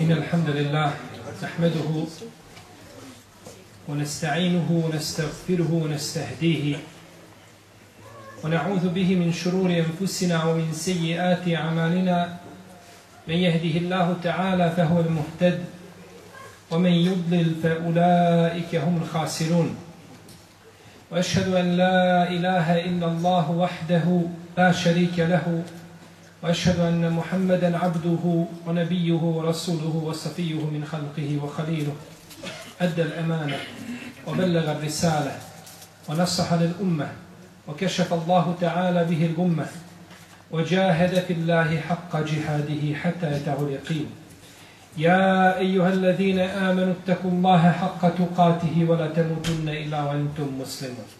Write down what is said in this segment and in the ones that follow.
إن الحمد لله نحمده ونستعينه ونستغفره ونستهديه ونعوذ به من شرور أنفسنا ومن سيئات أعمالنا من يهده الله تعالى فهو المهتد ومن يضلل فأولئك هم الخاسرون وأشهد أن لا إله إلا الله وحده لا شريك له وأشهد أن محمدا عبده ونبيه ورسوله وصفيه من خلقه وخليله. أدى الأمانة وبلغ الرسالة ونصح للأمة وكشف الله تعالى به الأمة وجاهد في الله حق جهاده حتى يتاه اليقين. يا أيها الذين آمنوا اتقوا الله حق تقاته ولا تموتن إلا وأنتم مسلمون.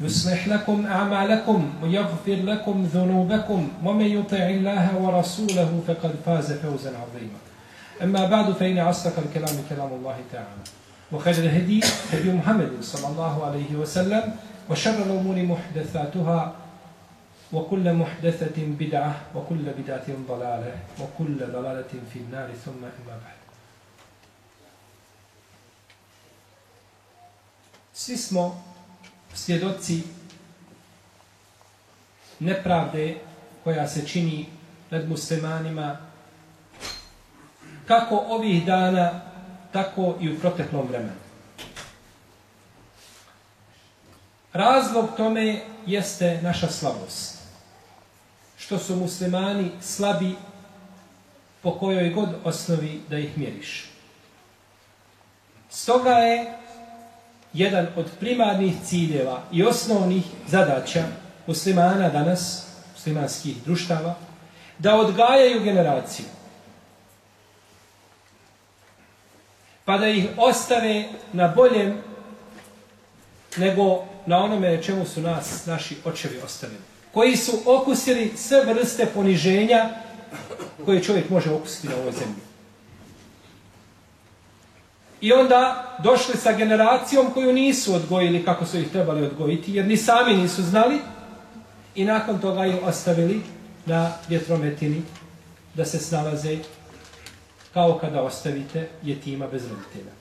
يصلح لكم أعمالكم ويغفر لكم ذنوبكم ومن يطع الله ورسوله فقد فاز فوزا عظيما. أما بعد فإن أصدق الكلام كلام الله تعالى وخير الهدي هدي محمد صلى الله عليه وسلم وشر الأمور محدثاتها وكل محدثة بدعة وكل بدعة ضلالة وكل ضلالة في النار ثم إما بعد. Svi smo svjedoci nepravde koja se čini nad muslimanima kako ovih dana, tako i u proteklom vremenu. Razlog tome jeste naša slabost. Što su muslimani slabi po kojoj god osnovi da ih mjeriš. Stoga je jedan od primarnih ciljeva i osnovnih zadaća muslimana danas, muslimanskih društava, da odgajaju generaciju. Pa da ih ostave na boljem nego na onome čemu su nas, naši očevi ostavili. Koji su okusili sve vrste poniženja koje čovjek može okusiti na ovoj zemlji. I onda došli sa generacijom koju nisu odgojili kako su ih trebali odgojiti, jer ni sami nisu znali i nakon toga ih ostavili na vjetrometini da se snalaze kao kada ostavite jetima bez roditelja.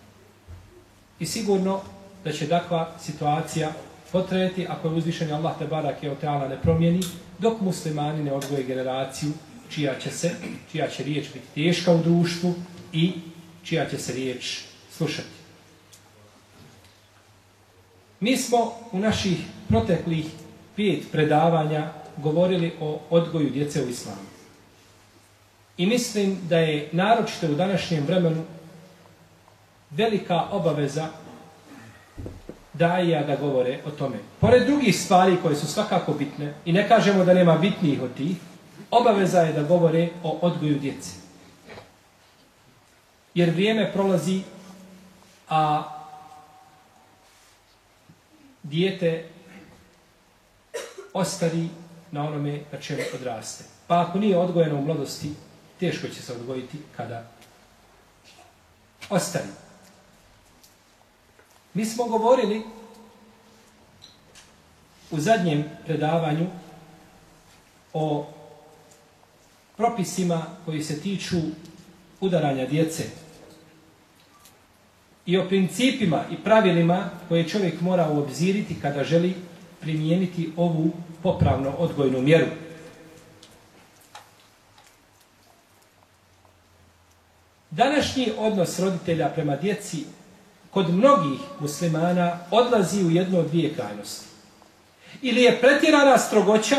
I sigurno da će takva situacija potrajati ako je uzvišen Allah te barak je oteala ne promijeni, dok muslimani ne odgoje generaciju čija će se, čija će riječ biti teška u društvu i čija će se riječ slušati. Mi smo u naših proteklih pet predavanja govorili o odgoju djece u islamu. I mislim da je naročito u današnjem vremenu velika obaveza daja da govore o tome. Pored drugih stvari koje su svakako bitne, i ne kažemo da nema bitnijih od tih, obaveza je da govore o odgoju djece. Jer vrijeme prolazi a dijete ostari na onome na čemu odraste. Pa ako nije odgojeno u mladosti, teško će se odgojiti kada ostari. Mi smo govorili u zadnjem predavanju o propisima koji se tiču udaranja djece i o principima i pravilima koje čovjek mora uobziriti kada želi primijeniti ovu popravno odgojnu mjeru. Današnji odnos roditelja prema djeci kod mnogih muslimana odlazi u jednu od dvije krajnosti. Ili je pretjerana strogoća,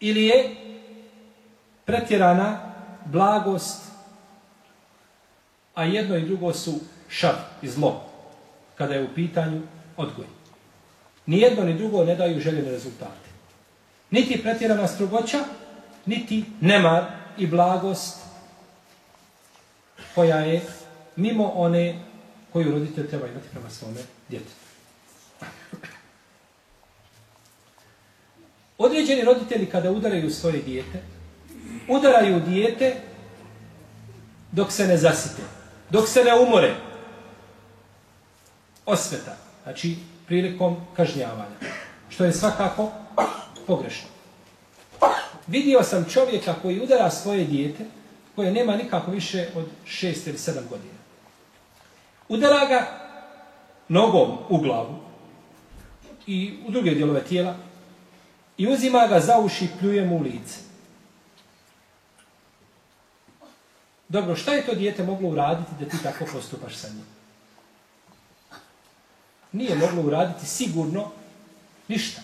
ili je pretjerana blagost a jedno i drugo su šar i zlo, kada je u pitanju odgoj. Ni jedno ni drugo ne daju željene rezultate. Niti pretjerana strogoća, niti nemar i blagost koja je mimo one koju roditelj treba imati prema svome djetetu. Određeni roditelji kada udaraju svoje dijete, udaraju dijete dok se ne zasite, dok se ne umore. Osveta, znači prilikom kažnjavanja, što je svakako pogrešno. Vidio sam čovjeka koji udara svoje dijete, koje nema nikako više od šest ili sedam godina. Udara ga nogom u glavu i u druge dijelove tijela i uzima ga za uši i pljuje mu u lice. Dobro, šta je to dijete moglo uraditi da ti tako postupaš sa njim? Nije moglo uraditi sigurno ništa.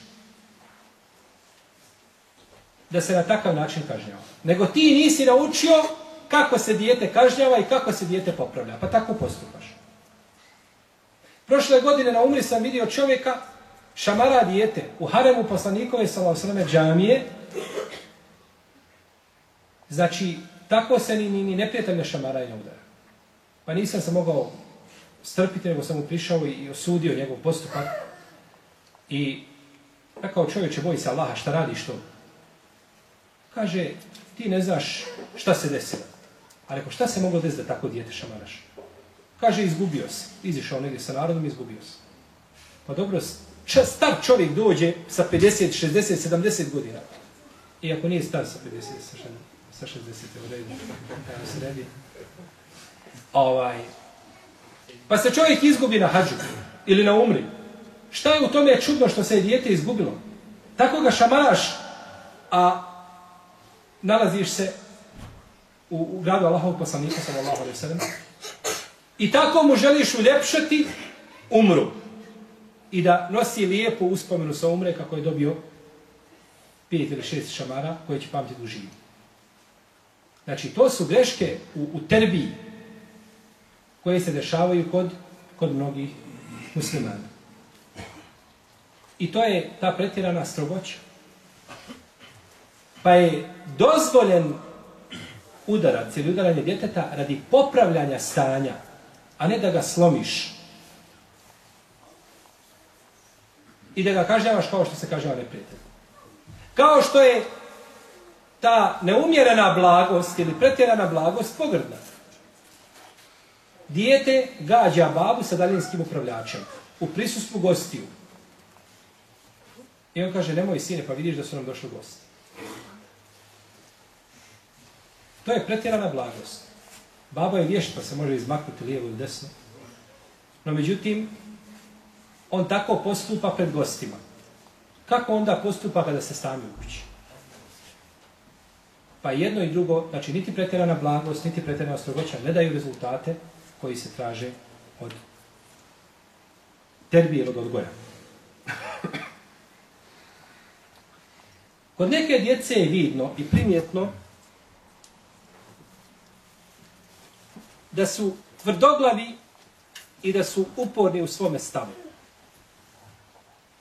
Da se na takav način kažnjava. Nego ti nisi naučio kako se dijete kažnjava i kako se dijete popravlja. Pa tako postupaš. Prošle godine na umri sam vidio čovjeka šamara dijete u haremu poslanikove salavsrame džamije. Znači, tako se ni, ni, ni neprijatelj ne šamara i ne udara. Pa nisam se mogao strpiti, nego sam mu prišao i, i osudio njegov postupak. I rekao čovječe, boji se Allaha, šta radiš to? Kaže, ti ne znaš šta se desilo. A rekao, šta se moglo desiti da tako dijete šamaraš? Kaže, izgubio se. Izišao negdje sa narodom, izgubio se. Pa dobro, star čovjek dođe sa 50, 60, 70 godina. Iako nije star sa 50, sa 60, u redu. u sredi. Ovaj. Pa se čovjek izgubi na hađu ili na umri. Šta je u tome čudno što se je dijete izgubilo? Tako ga šamaraš, a nalaziš se u, u gradu Allahovog poslanika, sallallahu alaihi sallam, i tako mu želiš uljepšati umru i da nosi lijepu uspomenu sa umre kako je dobio pet ili šest šamara koje će pamtiti u živu. Znači, to su greške u, u terbiji koje se dešavaju kod, kod mnogih muslimana. I to je ta pretjerana strogoća. Pa je dozvoljen udarac ili udaranje djeteta radi popravljanja stanja, a ne da ga slomiš. I da ga kažnjavaš kao što se kažnjava neprijatelj. Kao što je ta neumjerena blagost ili pretjerana blagost pogrdna. Dijete gađa babu sa daljinskim upravljačem u prisustvu gostiju. I on kaže, nemoj sine, pa vidiš da su nam došli gosti. To je pretjerana blagost. Baba je vješt, pa se može izmaknuti lijevo ili desno. No međutim, on tako postupa pred gostima. Kako onda postupa kada se stane u kući? Pa jedno i drugo, znači niti pretjerana blagost, niti pretjerana strogoća ne daju rezultate koji se traže od terbije od odgoja. Kod neke djece je vidno i primjetno da su tvrdoglavi i da su uporni u svome stavu.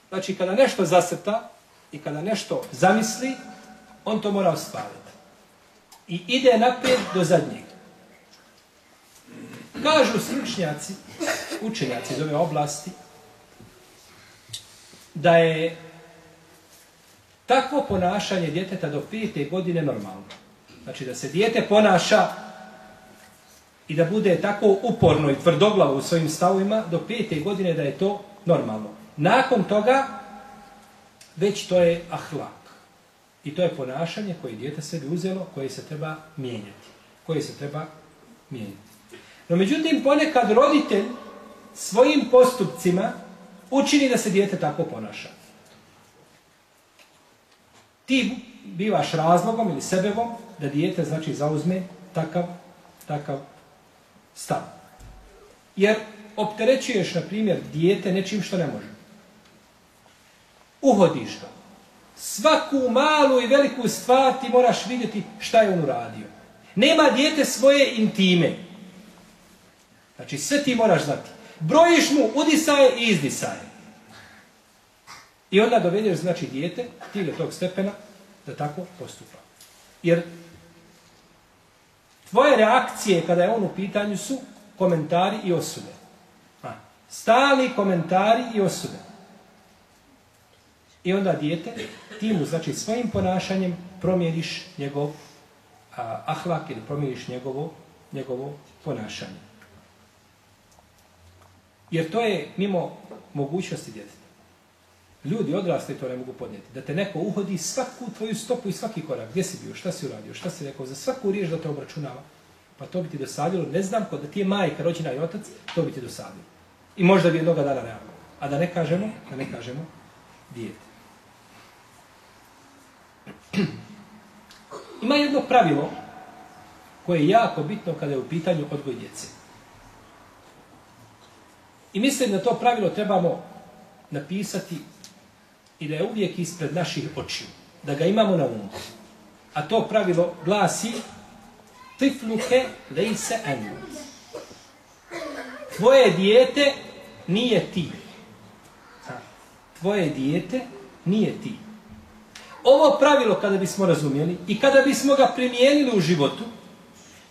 Znači, kada nešto zasrta i kada nešto zamisli, on to mora ostvariti. I ide naprijed do zadnjeg. Kažu stručnjaci, učenjaci iz ove oblasti, da je takvo ponašanje djeteta do pete godine normalno. Znači da se djete ponaša i da bude tako uporno i tvrdoglavo u svojim stavovima do pete godine da je to normalno. Nakon toga već to je ahlak. I to je ponašanje koje dijete sebi uzelo, koje se treba mijenjati. Koje se treba mijenjati. No međutim, ponekad roditelj svojim postupcima učini da se dijete tako ponaša ti bivaš razlogom ili sebevom da dijete znači zauzme takav, takav stav. Jer opterećuješ, na primjer, dijete nečim što ne može. Uhodiš ga. Svaku malu i veliku stvar ti moraš vidjeti šta je on uradio. Nema dijete svoje intime. Znači, sve ti moraš znati. Brojiš mu udisaje i izdisaje. I onda dovedeš, znači, dijete, ti do tog stepena, da tako postupa. Jer tvoje reakcije kada je on u pitanju su komentari i osude. Stali komentari i osude. I onda dijete, ti mu, znači, svojim ponašanjem promijeniš njegov a, ahlak ili promijeniš njegovo, njegovo ponašanje. Jer to je mimo mogućnosti djeteta. Ljudi odrasli to ne mogu podnijeti. Da te neko uhodi svaku tvoju stopu i svaki korak. Gdje si bio, šta si uradio, šta si rekao, za svaku riješ da te obračunava. Pa to bi ti dosadilo. Ne znam, kod da ti je majka, rođena i otac, to bi ti dosadilo. I možda bi jednoga dana realno. A da ne kažemo, da ne kažemo, dijete. Ima jedno pravilo koje je jako bitno kada je u pitanju odgoj djece. I mislim da to pravilo trebamo napisati i da je uvijek ispred naših očiju. Da ga imamo na umu. A to pravilo glasi tifluke lejse enu. Tvoje dijete nije ti. Tvoje dijete nije ti. Ovo pravilo kada bismo razumjeli i kada bismo ga primijenili u životu,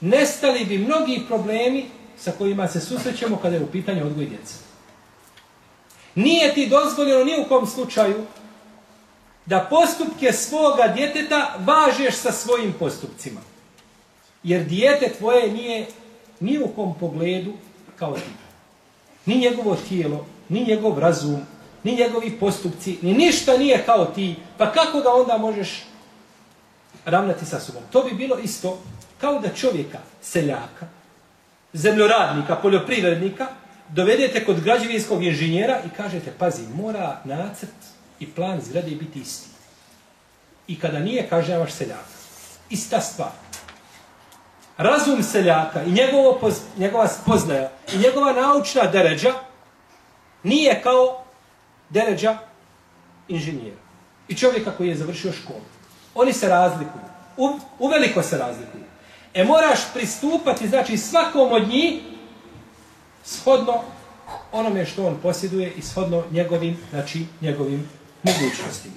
nestali bi mnogi problemi sa kojima se susrećemo kada je u pitanju odgoj djeca. Nije ti dozvoljeno ni u kom slučaju da postupke svoga djeteta važeš sa svojim postupcima. Jer dijete tvoje nije ni u kom pogledu kao ti. Ni njegovo tijelo, ni njegov razum, ni njegovi postupci, ni ništa nije kao ti. Pa kako ga onda možeš ravnati sa sobom? To bi bilo isto kao da čovjeka, seljaka, zemljoradnika, poljoprivrednika, dovedete kod građevinskog inženjera i kažete, pazi, mora nacrt i plan zgrade biti isti. I kada nije, kaže vaš seljak. Ista stvar. Razum seljaka i njegovo poz, njegova spoznaja i njegova naučna deređa nije kao deređa inženjera. I čovjeka koji je završio školu. Oni se razlikuju. U, uveliko se razlikuju. E moraš pristupati, znači svakom od njih, shodno onome što on posjeduje i shodno njegovim, znači njegovim mogućnostima.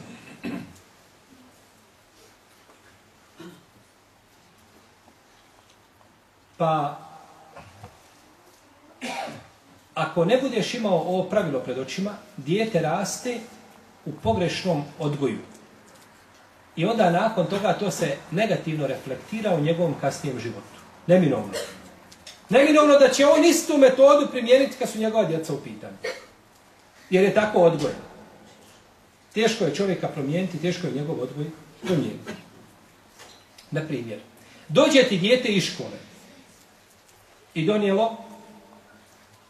Pa, ako ne budeš imao ovo pravilo pred očima, dijete raste u pogrešnom odgoju. I onda nakon toga to se negativno reflektira u njegovom kasnijem životu. Neminovno. Neminovno da će on istu metodu primijeniti kad su njegova djeca u pitanju. Jer je tako odgojen. Teško je čovjeka promijeniti, teško je njegov odgoj promijeniti. Na primjer, dođe ti dijete iz škole i donijelo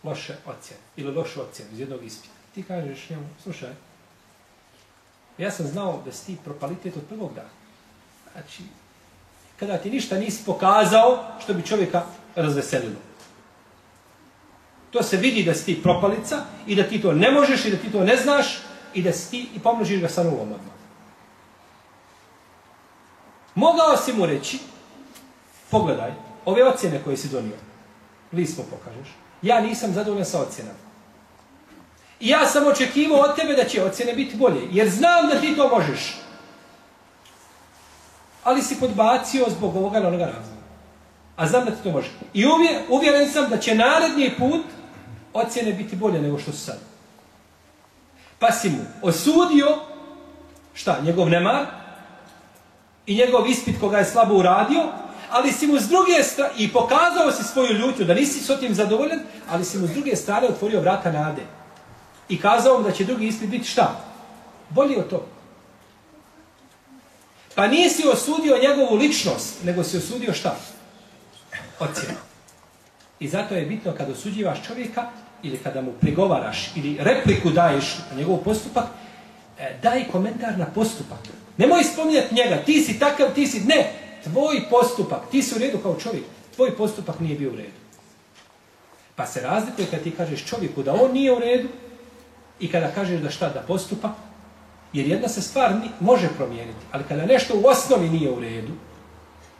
loše ocjene ili lošu ocjenu iz jednog ispita. Ti kažeš njemu, slušaj, ja sam znao da si ti propalitet od prvog dana. Znači, kada ti ništa nisi pokazao što bi čovjeka razveselilo. To se vidi da si ti propalica i da ti to ne možeš i da ti to ne znaš i da si ti i pomnožiš ga sa nulom odmah. Mogao si mu reći, pogledaj, ove ocjene koje si donio, list mu pokažeš, ja nisam zadovoljan sa ocjenama. I ja sam očekivao od tebe da će ocjene biti bolje, jer znam da ti to možeš. Ali si podbacio zbog ovoga ili onoga razloga. A znam da ti to može. I uvjeren sam da će naredni put ocjene biti bolje nego što su sad. Pa si mu osudio, šta, njegov nemar i njegov ispit koga je slabo uradio, ali si mu s druge strane, i pokazao si svoju ljutnju, da nisi s tim zadovoljan, ali si mu s druge strane otvorio vrata nade. I kazao mu da će drugi ispit biti šta? Bolji od to. Pa nisi osudio njegovu ličnost, nego si osudio šta? Ocjenu. I zato je bitno kada osuđivaš čovjeka, ili kada mu prigovaraš, ili repliku daješ na njegov postupak, e, daj komentar na postupak. Nemoj spominjati njega, ti si takav, ti si... Ne, tvoj postupak, ti si u redu kao čovjek, tvoj postupak nije bio u redu. Pa se razlikuje kad ti kažeš čovjeku da on nije u redu i kada kažeš da šta da postupa, jer jedna se stvar ni, može promijeniti, ali kada nešto u osnovi nije u redu,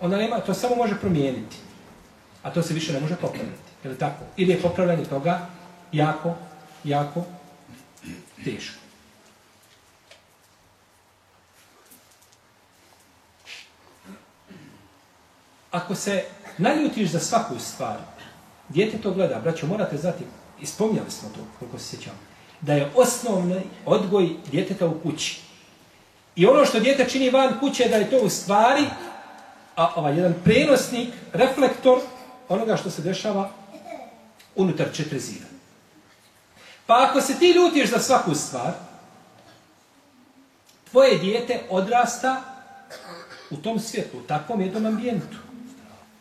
onda nema, to samo može promijeniti. A to se više ne može popraviti. Je li tako? Ili je popravljanje toga jako, jako teško. Ako se naljutiš za svaku stvar, djete to gleda, braćo, morate znati, ispomnjali smo to, koliko se sjećamo. Da je osnovni odgoj djeteta u kući. I ono što djete čini van kuće, da je to u stvari a, ovaj, jedan prenosnik, reflektor onoga što se dešava unutar četiri zira. Pa ako se ti ljutiš za svaku stvar, tvoje dijete odrasta u tom svijetu, u takvom jednom ambijentu.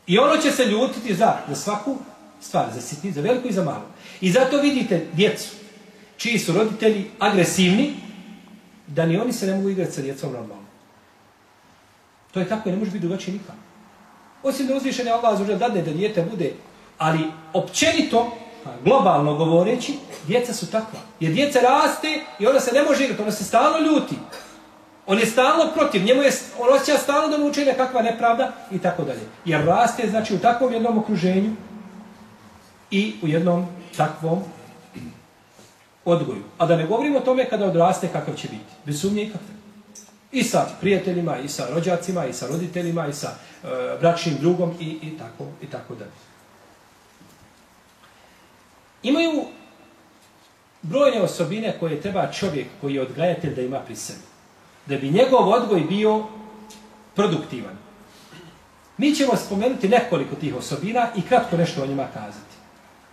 I ono će se ljutiti za, za svaku stvar, za sitni, za veliku i za malu. I zato vidite djecu, čiji su roditelji agresivni, da ni oni se ne mogu igrati sa djecom normalno. To je tako i ne može biti drugačije nikak. Osim da uzvišen je Allah zaođer dadne da djete bude, ali općenito, pa globalno govoreći, djeca su takva. Jer djeca raste i ona se ne može igrati, ona se stalno ljuti. On je stalno protiv, njemu je, on osjeća stalno da mu uče nekakva nepravda i tako dalje. Jer raste, znači, u takvom jednom okruženju i u jednom takvom odgoju. A da ne govorimo o tome kada odraste kakav će biti. Bez sumnje i. I sa prijateljima, i sa rođacima, i sa roditeljima, i sa e, bračnim drugom i, i, tako, i tako dalje. Imaju brojne osobine koje treba čovjek koji je odgajatelj da ima pri sebi. Da bi njegov odgoj bio produktivan. Mi ćemo spomenuti nekoliko tih osobina i kratko nešto o njima kazati.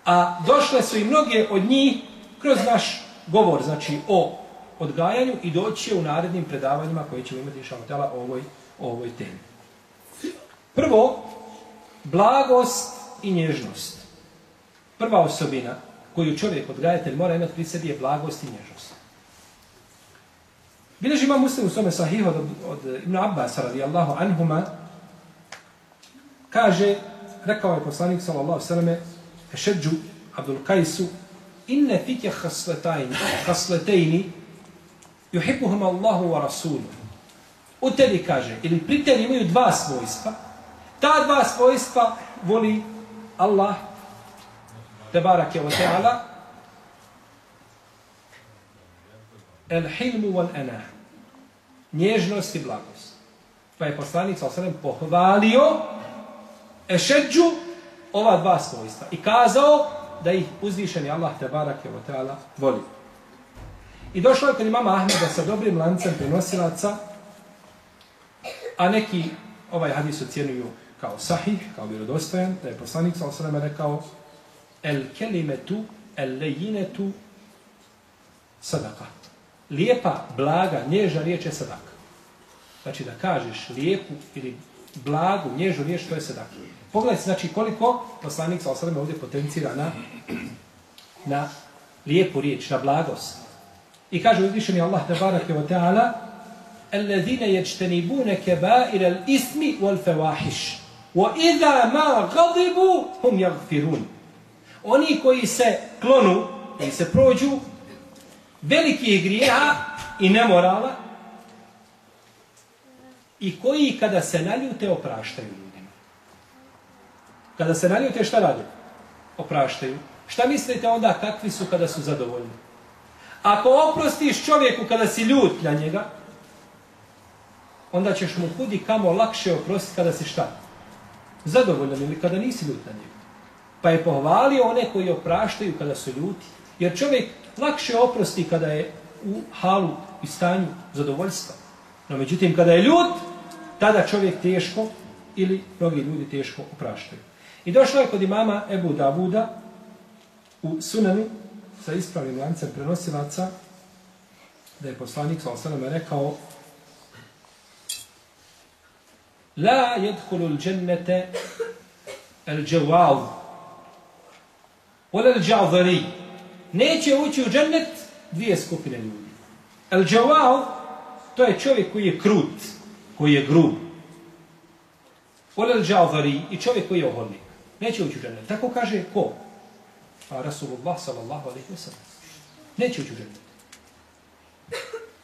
A došle su i mnoge od njih kroz naš govor, znači o odgajanju i doći u narednim predavanjima koje ćemo imati šalotela o ovoj, o ovoj temi. Prvo, blagost i nježnost. Prva osobina koju čovjek, odgajatelj, mora imati pri sebi je blagost i nježnost. Bileži ima muslim u svome sahih od, od Ibn Abbas, radijallahu anhuma, kaže, rekao je poslanik, sallallahu sallame Ešeđu Abdul Kajsu, inne fike hasletajni, hasletejni, juhibuhum Allahu wa Rasulu. U tebi kaže, ili pri tebi imaju dva svojstva, ta dva svojstva voli Allah, te barak je o teala el hilmu wal anah. nježnost i blagost. Pa je poslanik sa osanem pohvalio ešeđu ova dva svojstva i kazao da ih uzvišeni Allah te barake wa ta'ala voli. I došlo je kod imama Ahmeda sa dobrim lancem prenosilaca, a neki ovaj hadis ocjenuju kao sahih, kao vjerodostojan, da je poslanik sa osrame rekao el kelimetu el lejinetu sadaka Lijepa, blaga, nježna riječ je sadaka. Znači da kažeš lijepu ili blagu, nježnu riječ, to je sadaka. Pogledajte, znači koliko poslanik sa osrame ovdje potencira na, na lijepu riječ, na blagost. I kaže uzvišeni Allah tabaraka wa ta'ala الذين يجتنبون كبائر الإثم والفواحش وإذا ما غضبوا هم يغفرون Oni koji se klonu, koji se prođu velikih grijeha i nemorala i koji kada se naljute opraštaju ljudima. Kada se naljute šta rade? Opraštaju. Šta mislite onda kakvi su kada su zadovoljni? Ako oprostiš čovjeku kada si ljut na njega, onda ćeš mu kudi kamo lakše oprostiti kada si šta? Zadovoljan ili kada nisi ljut na njega. Pa je pohvalio one koji opraštaju kada su ljuti. Jer čovjek lakše oprosti kada je u halu i stanju zadovoljstva. No međutim, kada je ljud, tada čovjek teško ili mnogi ljudi teško opraštaju. I došlo je kod imama Ebu Davuda u sunanu sa ispravnim lancem prenosilaca da je poslanik sa osanama rekao La jedhulu l'đennete el dževav Ola l'đavdari Neće ući u džennet dvije skupine ljudi. El džavao, to je čovjek koji je krut, koji je grub. Ola džavari i čovjek koji je oholnik. Neće ući u džennet. Tako kaže ko? A Rasulullah sallallahu alaihi wa sallam. Neće ući u džennet.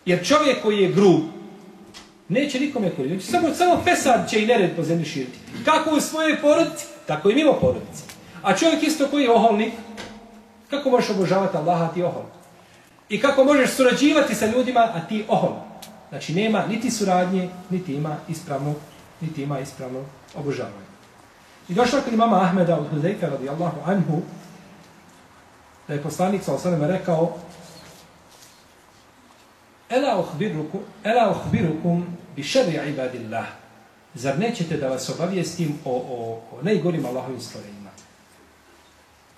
Jer čovjek koji je grub, neće nikome koristiti. Znači, samo, samo pesad će i nered po zemlji širiti. Kako u svojoj porodici, tako i mimo porodice. A čovjek isto koji je oholnik, kako možeš obožavati Allaha, a ti ohol? I kako možeš surađivati sa ljudima, a ti ohol? Znači nema niti suradnje, niti ima ispravno, niti ima ispravno obožavanje. I došla kod imama Ahmeda od Hudejka radijallahu anhu, da je poslanik sa osanem rekao Ela uhbirukum, ela uhbirukum bi šerri ibadillah. Zar nećete da vas obavijestim o, o, o najgorim Allahovim stvorenjima?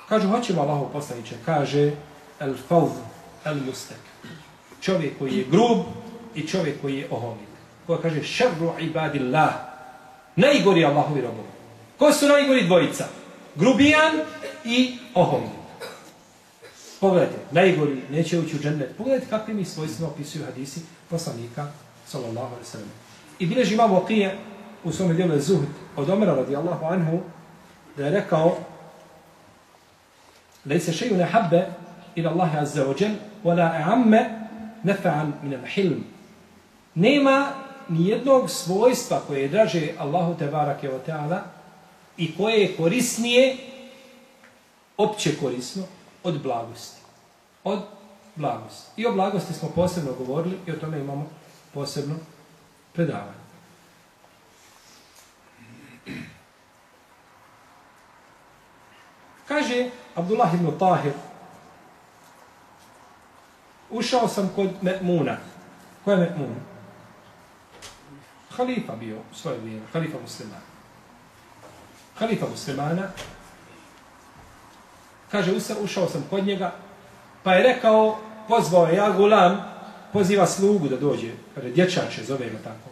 Kažu, hoćemo Allahov poslaniće. Kaže, el fawz, el mustek. Čovjek koji je grub i čovjek koji je oholnik. Koja kaže, šarru ibadillah. Najgori Allahovi robovi. Ko su najgori dvojica? Grubijan i oholnik. Pogledajte, najgori neće ući u džennet. Pogledajte kakve mi svojstvima opisuju hadisi poslanika, sallallahu alaihi sallam. I bileži imam Vakije u svome dijelu Zuhd od Omera radijallahu anhu da je rekao ليس شيء نحب إلى الله عز وجل ولا أعم نفعا من الحلم nema ni jednog svojstva koje je draže Allahu te barake wa ta'ala i koje je korisnije opće korisno od blagosti. Od blagosti. I o blagosti smo posebno govorili i o tome imamo posebno predavanje. Kaže Abdullah ibn Tahir, ušao sam kod Me'muna. Ko je Me'mun? Halifa bio u svoje vrijeme, halifa muslimana. Halifa muslimana, kaže, ušao sam kod njega, pa je rekao, pozvao je ja gulam, poziva slugu da dođe, kaže, dječače, zove ga tako.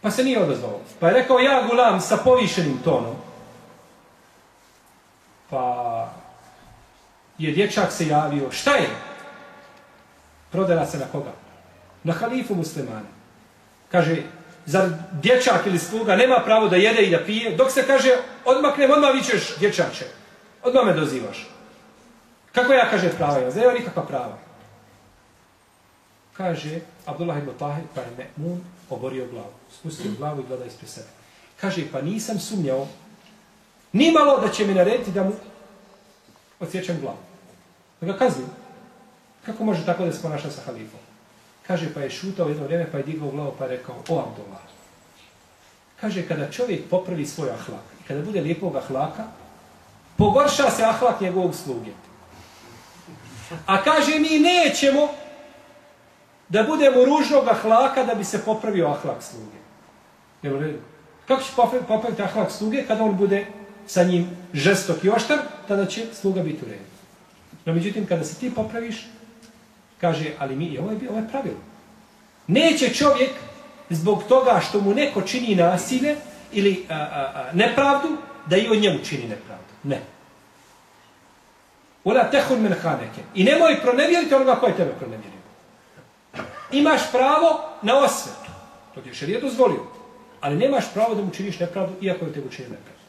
Pa se nije odazvao. Pa je rekao, ja gulam sa povišenim tonom, Pa je dječak se javio. Šta je? Prodala se na koga? Na halifu muslimana. Kaže, zar dječak ili sluga nema pravo da jede i da pije? Dok se kaže, odmaknem, odmah vićeš dječače. Odmah me dozivaš. Kako ja kaže prava? Ja znam nikakva prava. Kaže, Abdullah ibn Tahir, pa je Me'mun oborio glavu. Spustio glavu i gleda ispred sebe. Kaže, pa nisam sumnjao Nimalo da će mi narediti da mu odsjećam glavu. Da ga kaznim. Kako može tako da se ponaša sa halifom? Kaže, pa je šutao jedno vrijeme, pa je digao glavu, pa je rekao, o Abdullah. Kaže, kada čovjek popravi svoj ahlak, i kada bude lijepog ahlaka, pogorša se ahlak njegovog sluge. A kaže, mi nećemo da budemo ružnog ahlaka da bi se popravio ahlak sluge. Evo redu. Kako će popraviti ahlak sluge kada on bude sa njim žestok i oštar, tada će sluga biti u redu. No, međutim, kada se ti popraviš, kaže, ali mi, ovo je, ovo je pravilo. Neće čovjek zbog toga što mu neko čini nasilje ili a, a, a, nepravdu, da i on njemu čini nepravdu. Ne. Ola tehun men haneke. I nemoj pronevjeriti onoga koje tebe pronevjerio. Imaš pravo na osvetu. To ti je šarijet dozvolio. Ali nemaš pravo da mu činiš nepravdu, iako je tebe učinio nepravdu.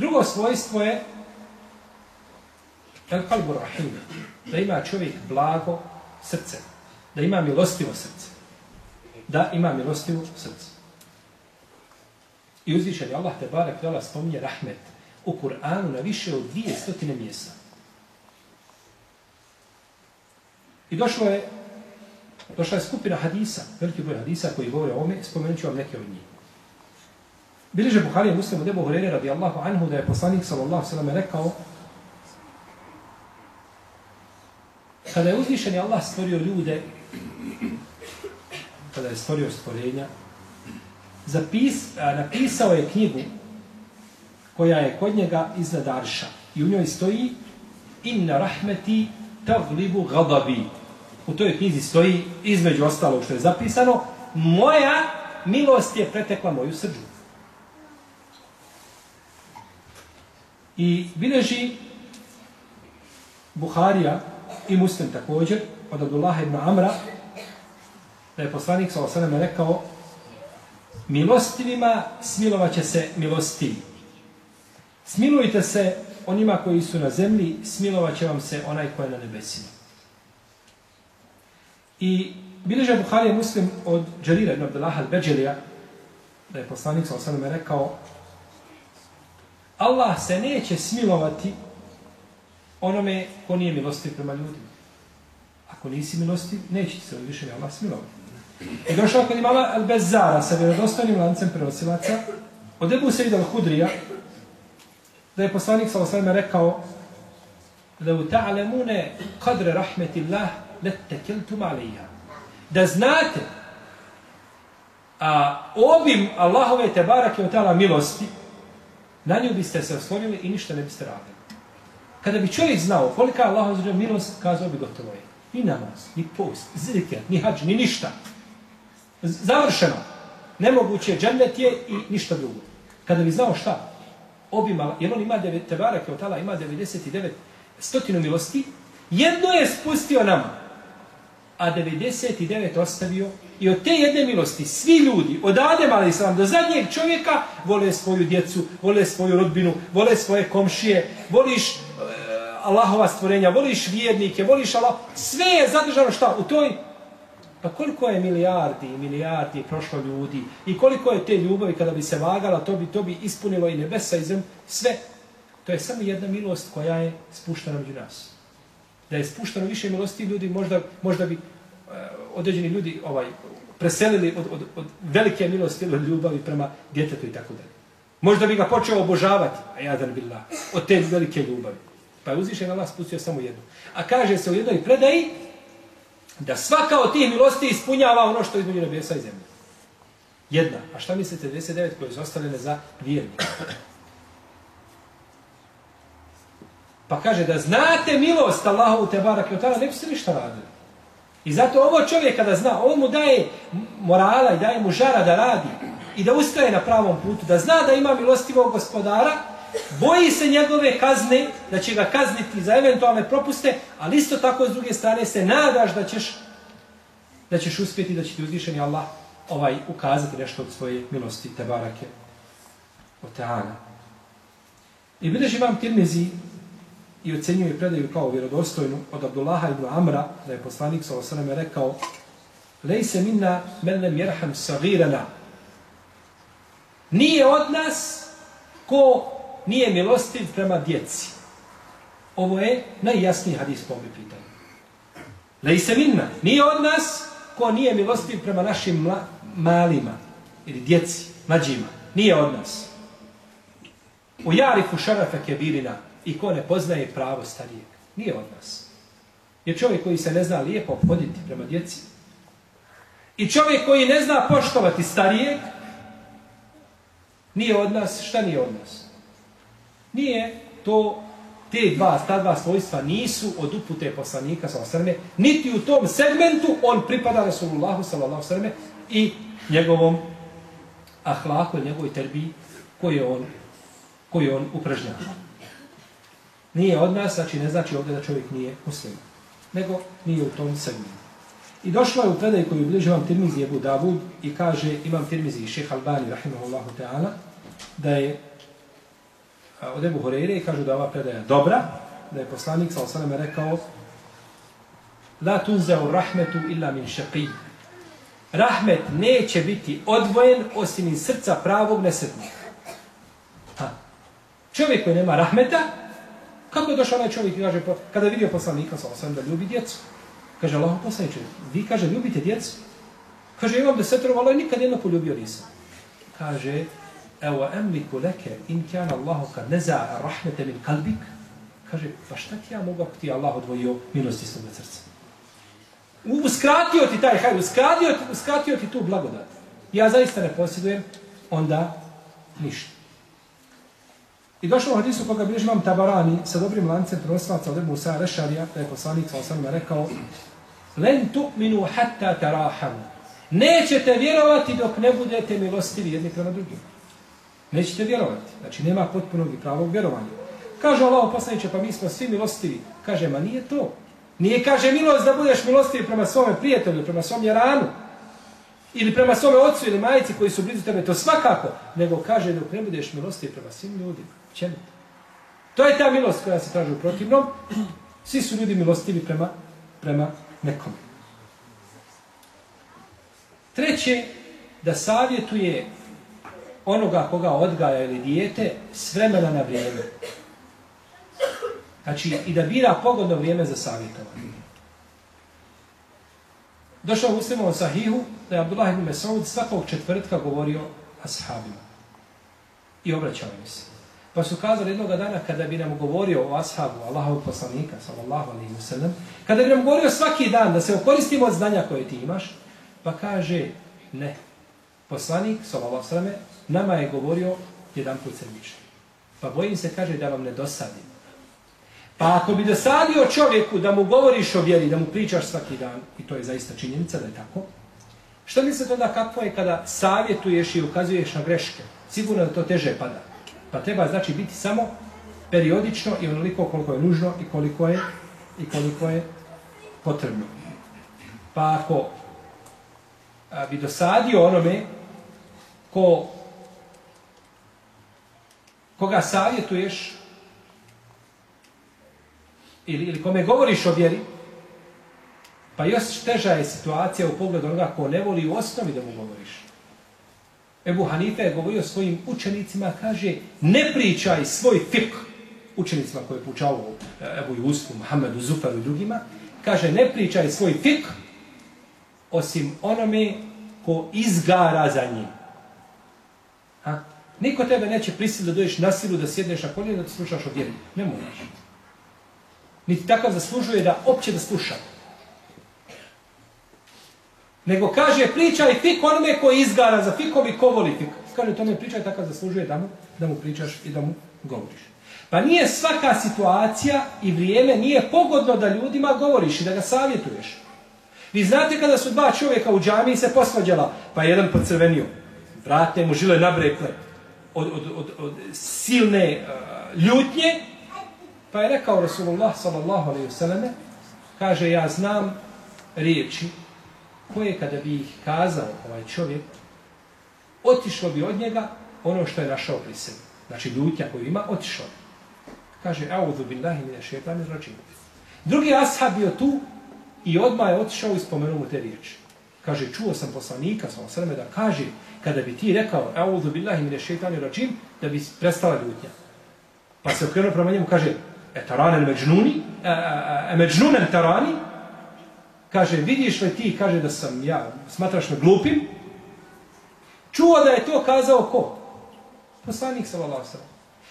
Drugo svojstvo je el kalbu rahim, da ima čovjek blago srce, da ima milostivo srce. Da ima milostivo srce. I uzvišen je Allah te barek dala spominje rahmet u Kur'anu na više od dvije stotine mjesta. I došlo je došla je skupina hadisa, veliki broj hadisa koji govore o ome, spomenut ću vam neke od njih. Bileže Buharija muslimu debu Hurere radijallahu anhu da je poslanik sallallahu sallam rekao kada je uzvišen Allah stvorio ljude kada je stvorio stvorenja zapis, a, napisao je knjigu koja je kod njega iznad Arša i u njoj stoji inna rahmeti taglibu gadabi u toj knjizi stoji između ostalog što je zapisano moja milost je pretekla moju srđu. I bileži Buharija i Muslim također od Abdullah ibn Amra da je poslanik sa osaname rekao milostivima smilovat će se milostivi. Smilujte se onima koji su na zemlji, smilovat će vam se onaj ko je na nebesima. I bileže Buharija Muslim od Đalira ibn Abdullah al-Beđelija da je poslanik sa osaname rekao Allah se neće smilovati onome ko nije milostiv prema ljudima. Ako nisi milostiv, neće ti se više Allah smilovati. I došao kod imala Al-Bezara sa vjerodostojnim lancem prenosilaca Od Ebu Sejda al-Hudrija, da je poslanik sa osvrame rekao da u ta'alemune kadre rahmetillah lettekeltum alija. Da znate a obim Allahove te barake od tala milosti, na nju biste se oslonili i ništa ne biste radili. Kada bi čovjek znao kolika Allah Allahova milost, kazao bi gotovo je. Ni namaz, ni post, zirke, ni hađ, ni ništa. Završeno. Nemoguće džennet je i ništa drugo. Kada bi znao šta, obima, jer on ima devet, tebara keotala, ima 99 stotinu milosti, jedno je spustio nama, a 99 ostavio i od te jedne milosti svi ljudi, od Adema ali sam do zadnjeg čovjeka, vole svoju djecu, vole svoju rodbinu, vole svoje komšije, voliš e, Allahova stvorenja, voliš vjernike, voliš Allah, sve je zadržano šta? U toj Pa koliko je milijardi i milijardi prošlo ljudi i koliko je te ljubavi kada bi se vagala, to bi to bi ispunilo i nebesa i zem, sve. To je samo jedna milost koja je spuštena među nas. Da je spušteno više milosti ljudi, možda, možda bi Eh, određeni ljudi ovaj preselili od, od, od velike milosti ili ljubavi prema djetetu i tako dalje. Možda bi ga počeo obožavati, a jadan billah, od te velike ljubavi. Pa je uzvišen Allah spustio samo jednu. A kaže se u jednoj predaji, da svaka od tih milosti ispunjava ono što je između nebesa i zemlje. Jedna. A šta mislite 29 koje su ostavljene za vjernike? Pa kaže da znate milost Allahovu te barak i otala, ne biste ništa radili. I zato ovo čovjek kada zna, ovo mu daje morala i daje mu žara da radi i da ustaje na pravom putu, da zna da ima milostivog gospodara, boji se njegove kazne, da će ga kazniti za eventualne propuste, ali isto tako s druge strane se nadaš da ćeš da ćeš uspjeti da će ti uzvišeni Allah ovaj ukazati nešto od svoje milosti te barake od Teana. I vidiš imam Tirmizi i ocenjuje predaju kao vjerodostojnu od Abdullaha ibn Amra, da je poslanik sa rekao Lej se minna men jerham sagirana. Nije od nas ko nije milostiv prema djeci. Ovo je najjasniji hadis po ovom pitanju. Lej se minna, nije od nas ko nije milostiv prema našim mla, malima ili djeci, mlađima. Nije od nas. U jarifu šarafe kebirina i ko ne poznaje pravo starijeg. Nije od nas. Je čovjek koji se ne zna lijepo obhoditi prema djeci. I čovjek koji ne zna poštovati starijeg, nije od nas. Šta nije od nas? Nije to, te dva, ta dva svojstva nisu od upute poslanika sa osrme, niti u tom segmentu on pripada Rasulullahu sallallahu osrme i njegovom ahlaku, njegovoj terbiji koju on, koju on upražnjava. Nije od nas, znači ne znači ovdje da čovjek nije muslim, nego nije u tom segmentu. I došlo je u predaj koju bliže vam Tirmizi Ebu Davud i kaže, imam Tirmizi i šeha Albani, rahimahullahu ta'ala, da je od Ebu Horeire i kažu da ova predaja dobra, da je poslanik sa osaname rekao La tunzeu rahmetu illa min šaqi. Rahmet neće biti odvojen osim iz srca pravog nesretnika. Ha. Čovjek koji nema rahmeta, kako je došao onaj čovjek i kaže, kada je vidio poslanika sa osam da ljubi djecu? Kaže, Allah poslaniče, vi kaže, ljubite djecu? Kaže, imam desetoro, ali nikad jedno poljubio nisam. Kaže, evo emliku leke in kjana Allahu kad neza rahmete min kalbik, kaže, pa šta ti ja mogu ako ti Allah odvojio milosti svoga srca? Uskratio ti taj hajr, uskratio, uskratio ti tu blagodat. Ja zaista ne posjedujem, onda ništa. I došlo u hadisu koga bilježi imam tabarani sa dobrim lancem prenoslaca od Ebu Musa Rešarija, da je poslanik sa osanima rekao Len tu'minu hatta tarahamu. Nećete vjerovati dok ne budete milostivi jedni prema drugim. Nećete vjerovati. Znači, nema potpunog i pravog vjerovanja. Kaže Allah poslaniće, pa mi smo svi milostivi. Kaže, ma nije to. Nije, kaže, milost da budeš milostivi prema svome prijatelju, prema svom jeranu. Ili prema svome ocu ili majici koji su blizu tebe. To svakako. Nego kaže, dok ne budeš milostivi prema svim ljudima. Čemu? To je ta milost koja se traži u protivnom. Svi su ljudi milostivi prema, prema nekom. Treće, da savjetuje onoga koga odgaja ili dijete s vremena na vrijeme. Znači, i da bira pogodno vrijeme za savjetovanje. Došao u Muslimom sahihu da je Abdullah ibn Mesaud svakog četvrtka govorio ashabima. i obraćao im se. Pa su kazali jednoga dana kada bi nam govorio o ashabu Allahov poslanika, sallallahu alaihi wa sallam, kada bi nam govorio svaki dan da se okoristimo od znanja koje ti imaš, pa kaže ne. Poslanik, sallallahu alaihi wa nama je govorio jedan put sedmično. Pa bojim se, kaže, da vam ne dosadim. Pa ako bi dosadio čovjeku da mu govoriš o vjeri, da mu pričaš svaki dan, i to je zaista činjenica da je tako, što mislite onda kako je kada savjetuješ i ukazuješ na greške? Sigurno da to teže pada. Pa treba znači biti samo periodično i onoliko koliko je nužno i koliko je i koliko je potrebno. Pa ako a, bi dosadio onome ko koga savjetuješ ili, ili kome govoriš o vjeri, pa još teža je situacija u pogledu onoga ko ne voli u osnovi da mu govoriš. Ebu Hanife je govorio svojim učenicima, kaže, ne pričaj svoj fik učenicima koje je poučao e, Ebu Jusfu, Muhammedu, Zufaru i drugima, kaže, ne pričaj svoj fik osim onome ko izgara za njim. Ha? Niko tebe neće prisiliti da doješ na silu, da sjedneš na kolijenu, da ti slušaš o vjeri. Ne moraš. Niti takav zaslužuje da opće da sluša. Nego kaže, pričaj fik onome koji izgara za fikom i ko voli fik. Kaže, tome pričaj, takav zaslužuje da mu, da mu pričaš i da mu govoriš. Pa nije svaka situacija i vrijeme nije pogodno da ljudima govoriš i da ga savjetuješ. Vi znate kada su dva čovjeka u džamiji se posvađala, pa jedan pocrvenio. Vrate mu žile nabrekle od, od, od, od silne uh, ljutnje. Pa je rekao Rasulullah sallallahu alaihi wasallam, kaže, ja znam riječi koje kada bi ih kazao ovaj čovjek, otišlo bi od njega ono što je našao pri sebi. Znači ljutnja koju ima, otišlo bi. Kaže, audhu billahi mine šeitani rajim. Drugi ashab bio tu i odmah je otišao i spomenuo mu te riječi. Kaže, čuo sam poslanika, sam osrme, da kaže, kada bi ti rekao, audhu billahi mine šeitani rajim, da bi prestala ljutnja. Pa se okrenuo prema njemu, kaže, etaranen međnuni, e, e, e, međnunen tarani, kaže, vidiš li ti, kaže da sam ja, smatraš me glupim, čuo da je to kazao ko? Poslanik sallallahu sallam.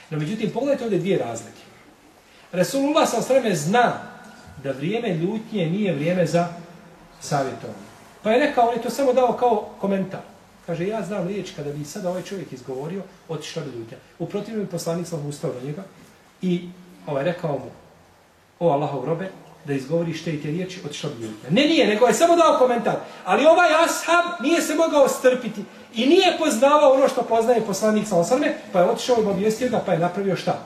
No, međutim, pogledajte ovdje dvije razlike. Resulullah sallallahu zna da vrijeme ljutnje nije vrijeme za savjetovanje. Pa je rekao, on je to samo dao kao komentar. Kaže, ja znam riječ, kada bi sada ovaj čovjek izgovorio, otišla bi ljutnja. U protivnom poslanik sam ustao do njega i ovaj rekao mu, o Allahov robe, da izgovoriš te i te riječi, otišla bi ljutnja. Ne, nije, nego je samo dao komentar. Ali ovaj ashab nije se mogao strpiti i nije poznavao ono što poznaje poslanik sa osrme, pa je otišao i obavijestio ga, pa je napravio šta?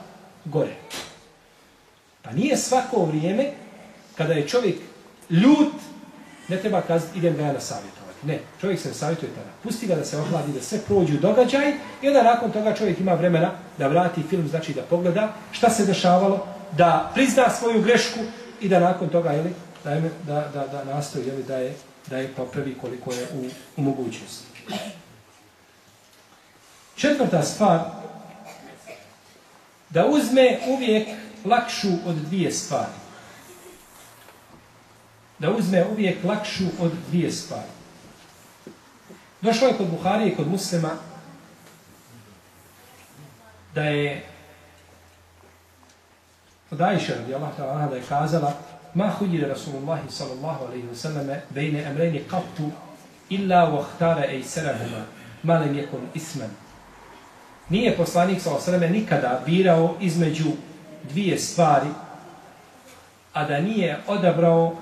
Gore. Pa nije svako vrijeme, kada je čovjek ljut, ne treba kazati, idem ga ja na savjetovati. Ne, čovjek se ne savjetuje tada. Pusti ga da se ohladi, da sve prođu događaj i onda nakon toga čovjek ima vremena da vrati film, znači da pogleda šta se dešavalo, da prizna svoju grešku, i da nakon toga jeli, da, je, da, da, da nastoji jeli, da, je, da je popravi koliko je u, u mogućnosti. Četvrta stvar, da uzme uvijek lakšu od dvije stvari. Da uzme uvijek lakšu od dvije stvari. Došlo je kod Buharije i kod muslima da je Od Aisha radijallahu ta'ala da je kazala Ma hujire Rasulullah sallallahu alaihi wa sallam bejne emrejni qattu illa vahtara ej serahuma malem jekun isman. Nije poslanik sallallahu alaihi wa sallam nikada birao između dvije stvari a da nije odabrao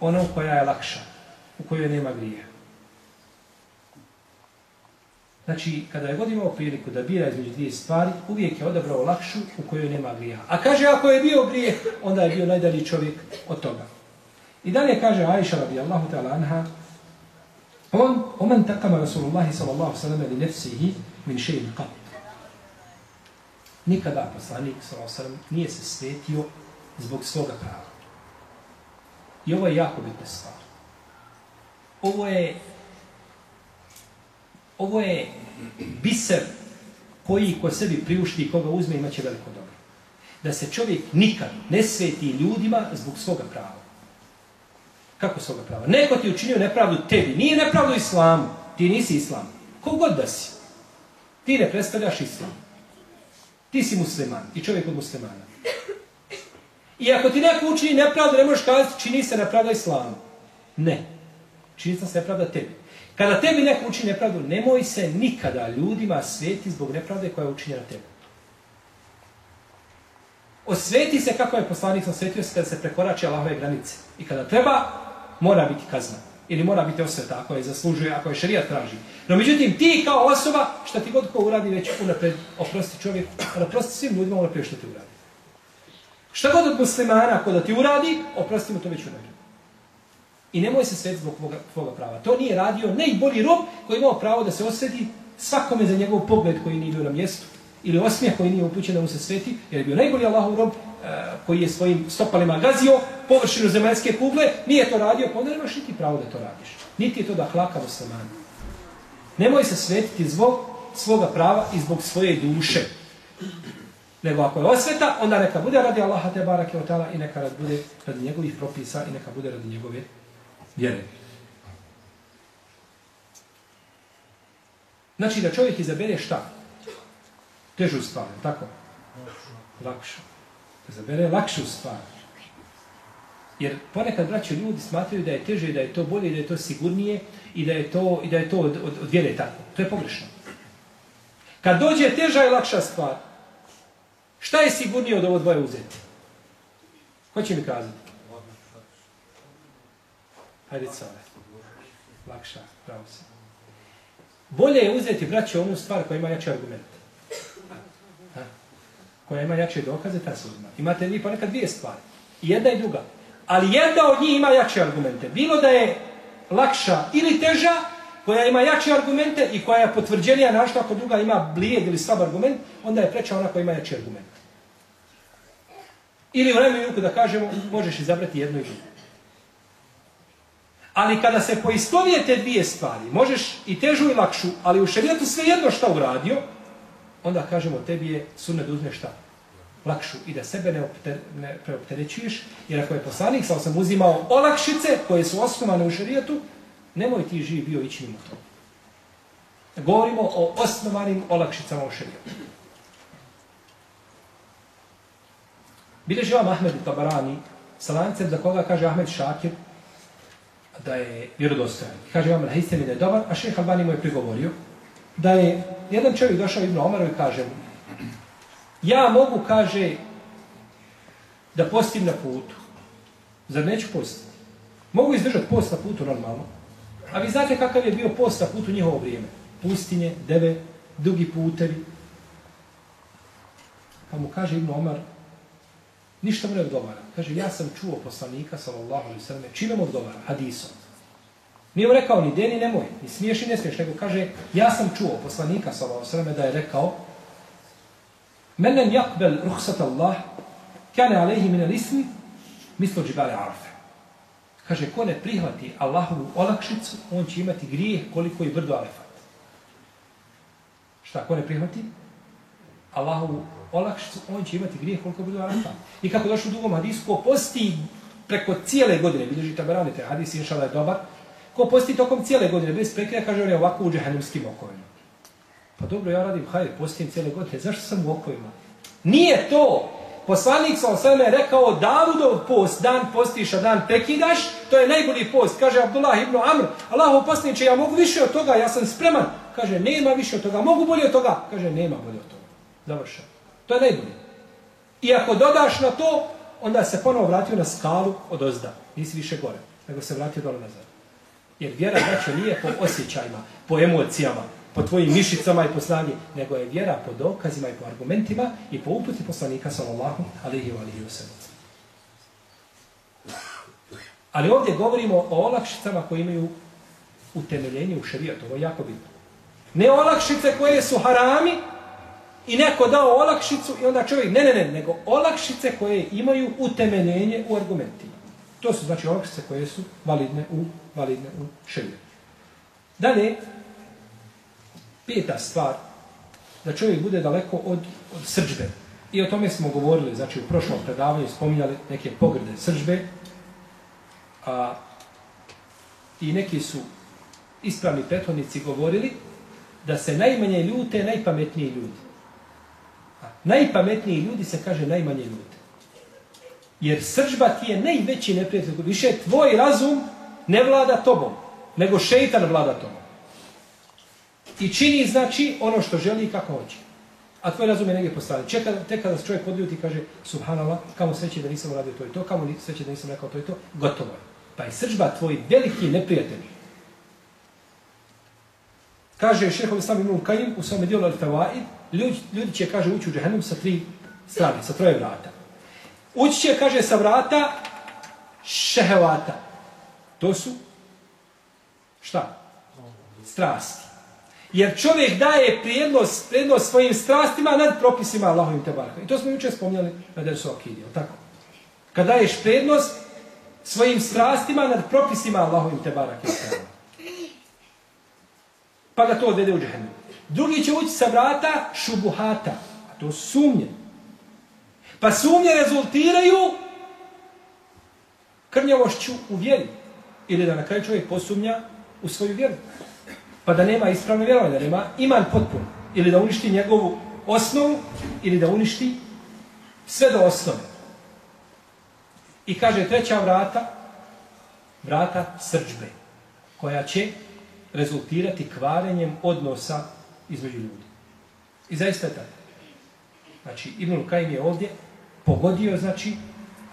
ono koja je lakša, u kojoj nema grija. Znači, kada je god imao priliku da bira između dvije stvari, uvijek je odabrao lakšu u kojoj nema grijeha. A kaže, ako je bio grijeh, onda je bio najdalji čovjek od toga. I dalje kaže Aisha radijallahu ta'ala anha, on, oman takama Rasulullahi sallallahu sallam li nefsihi min še'in qat. Nikada poslanik sallallahu sallam nije se svetio zbog svoga prava. I ovo je jako bitna stvar. Ovo je ovo je biser koji ko sebi priušti koga uzme imaće veliko dobro. Da se čovjek nikad ne sveti ljudima zbog svoga prava. Kako svoga prava? Neko ti učinio nepravdu tebi. Nije nepravdu islamu. Ti nisi islam. Kogod da si. Ti ne predstavljaš islam. Ti si musliman i čovjek od muslimana. I ako ti neko učini nepravdu, ne možeš kazati čini se nepravda islamu. Ne. Čini se nepravda tebi. Kada tebi neko učini nepravdu, nemoj se nikada ljudima sveti zbog nepravde koja je učinjena tebi. Osveti se kako je poslanik osvetio se kada se prekorači Allahove granice. I kada treba, mora biti kazna. Ili mora biti osveta ako je zaslužuje, ako je šarijat traži. No međutim, ti kao osoba, šta ti god ko uradi već unapred, oprosti čovjek, ali oprosti svim ljudima ono unapred što ti uradi. Šta god od muslimana ko da ti uradi, oprosti mu to već unapred. I nemoj se sveti zbog tvoga, tvoga prava. To nije radio najbolji rob koji imao pravo da se osveti svakome za njegov pogled koji nije bio na mjestu ili osmijeh koji nije upućen da mu se sveti, jer je bio najbolji Allahov rob e, koji je svojim stopalima gazio površinu zemaljske kugle, nije to radio, pa onda nemaš niti pravo da to radiš. Niti je to da hlaka musliman. Nemoj se svetiti zbog svoga prava i zbog svoje duše. Nego ako je osveta, onda neka bude radi Allaha te barake otala i neka rad bude radi njegovih propisa i neka bude radi njegove vjere. Znači da čovjek izabere šta? težu stvar, tako? Lakšu. Izabere lakšu stvar. Jer ponekad braće ljudi smatraju da je teže, da je to bolje, da je to sigurnije i da je to, i da je to od, od, od vjere tako. To je pogrešno. Kad dođe teža i lakša stvar, šta je sigurnije od ovo dvoje uzeti? Ko će mi kazati? Hajde core. Lakša, pravo se. Bolje je uzeti, braće, onu stvar koja ima jači argument Ha? koja ima jače dokaze, ta se uzma. Imate vi ponekad dvije stvari. Jedna i druga. Ali jedna od njih ima jače argumente. Bilo da je lakša ili teža, koja ima jače argumente i koja je potvrđenija na što ako druga ima blijed ili slab argument, onda je preča ona koja ima jače argumente. Ili u vremenu da kažemo, možeš izabrati jedno i drugo. Ali kada se poistovije te dvije stvari, možeš i težu i lakšu, ali u šarijetu sve jedno šta uradio, onda kažemo tebi je sunnet da uzmeš šta? Lakšu i da sebe ne, opter, ne preopterećuješ, jer ako je poslanik sa sam uzimao olakšice koje su osnovane u šarijetu, nemoj ti živi bio ići mimo to. Govorimo o osnovanim olakšicama u šarijetu. Bileži vam Ahmed Tabarani sa lancem za koga kaže Ahmed Šakir da je vjerodostojan. Kaže vam Rahiste mi da je dobar, a šeha Albani mu je prigovorio da je jedan čovjek došao Ibn Omeru i kaže mu, ja mogu, kaže, da postim na putu. Zar neću postiti? Mogu izdržati post na putu normalno. A vi znate kakav je bio post na putu njihovo vrijeme. Pustinje, deve, dugi putevi. Pa mu kaže Ibn Omar, ništa mu ne odgovara. Kaže, ja sam čuo poslanika, sallallahu alaihi sallam, čime mu odgovara? Hadisom. Nije mu rekao ni deni, nemoj, ni smiješ i ne smiješ, nego kaže, ja sam čuo poslanika sallallahu alaihi sallam, da je rekao, Menen jakbel ruhsat Allah, kane min mine ismi, mislo džibale arfe. Kaže, ko ne prihvati Allahovu olakšicu, on će imati grijeh koliko i brdo alefat. Šta, ko ne prihvati? Allahovu olakšicu, on će imati grijeh koliko bude brdo. I kako došlo u drugom hadisu, ko posti preko cijele godine, vidježi taberanite, hadis inšala je dobar, Ko posti tokom cijele godine, bez prekida, kaže on je ovako u džehennemskim okovima. Pa dobro, ja radim, hajde, postim cijele godine, zašto sam u okovima? Nije to! Poslanik sam sve je rekao, Davudov post, dan postiš, a dan prekidaš, to je najbolji post. Kaže Abdullah ibn Amr, Allaho poslaniče, ja mogu više od toga, ja sam spreman. Kaže, nema više od toga, mogu bolje od toga. Kaže, nema bolje od toga. Završao. To je najbolje. I ako dodaš na to, onda se ponovo vratio na skalu od ozda. Nisi više gore, nego se vratio dole nazad. Jer vjera znači nije po osjećajima, po emocijama, po tvojim mišicama i po snagi, nego je vjera po dokazima i po argumentima i po uputi poslanika sallallahu alaihi wa alaihi wa Ali ovdje govorimo o olakšicama koje imaju utemeljenje u šarijatu. Ovo je jako bitno. Ne olakšice koje su harami i neko dao olakšicu i onda čovjek, ne, ne, ne, nego olakšice koje imaju utemeljenje u argumentima. To su znači olakšice koje su validne u validne u šelju. Dalje, peta stvar, da čovjek bude daleko od, od srđbe. I o tome smo govorili, znači u prošlom predavanju spominjali neke pogrde srđbe, a, i neki su ispravni prethodnici govorili da se najmanje ljute najpametniji ljudi. Najpametniji ljudi se kaže najmanje ljudi. Jer sržba ti je najveći neprijatelj. Više tvoj razum ne vlada tobom, nego šeitan vlada tobom. I čini, znači, ono što želi i kako hoće. A tvoj razum je negdje postavljen. Čeka, tek kada se čovjek podljuti i kaže, subhanallah, kamo sreće da nisam uradio to i to, kamo sreće da nisam rekao to i to, gotovo je. Pa je sržba tvoj veliki neprijatelj. Kaže šeho Islam ibn Kajim u svome dijelu Al-Fawaid, ljudi, ljudi će, kaže, ući u džahennem sa tri strane, sa troje vrata. Ući će, kaže, sa vrata šehevata. To su šta? Strasti. Jer čovjek daje prijednost, prijednost svojim strastima nad propisima Allahovim tebaraka. I to smo jučer spomnjali na Dersu Akidi, tako? Kad daješ prijednost svojim strastima nad propisima Allahovim tebaraka. Pa ga to odvede u džehennem. Drugi će ući sa vrata šubuhata. A to sumnje. Pa sumnje rezultiraju krnjavošću u vjeri. Ili da na kraju čovjek posumnja u svoju vjeru pa da nema ispravne vjerovanje, da nema iman potpuno. Ili da uništi njegovu osnovu, ili da uništi sve do osnove. I kaže treća vrata, vrata srđbe, koja će rezultirati kvarenjem odnosa između ljudi. I zaista je tako. Znači, Ibn Lukajim je ovdje pogodio, znači,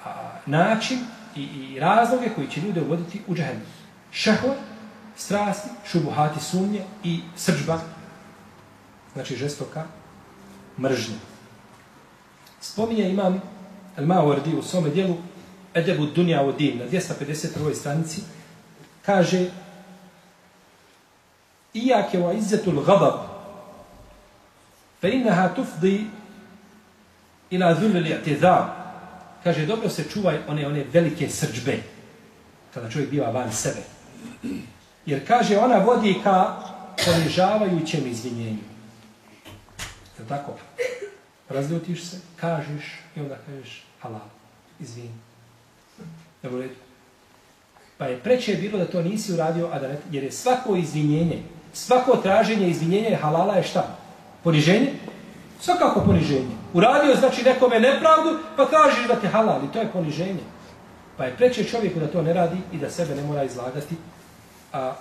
a, način i, i razloge koji će ljude uvoditi u džahennu. Šehor, strasti, šubuhati sumnje i srđba, znači žestoka mržnja. Spominje imam El Mawardi u svome dijelu Edebu Dunja Odin na 251. stranici kaže Iyake wa izzetul gabab fe innaha tufdi ila dhulli li'tidhar kaže dobro se čuvaj one one velike srđbe kada čovjek biva van sebe Jer kaže, ona vodi ka ponižavajućem izvinjenju. Je tako? Razljutiš se, kažeš i onda kažeš halal, izvini. Evo redu. Pa je preče bilo da to nisi uradio, a da ne, jer je svako izvinjenje, svako traženje izvinjenja halala je šta? Poniženje? Svakako poniženje. Uradio znači nekome nepravdu, pa kažeš da te halal to je poniženje. Pa je preče čovjeku da to ne radi i da sebe ne mora izlagati a,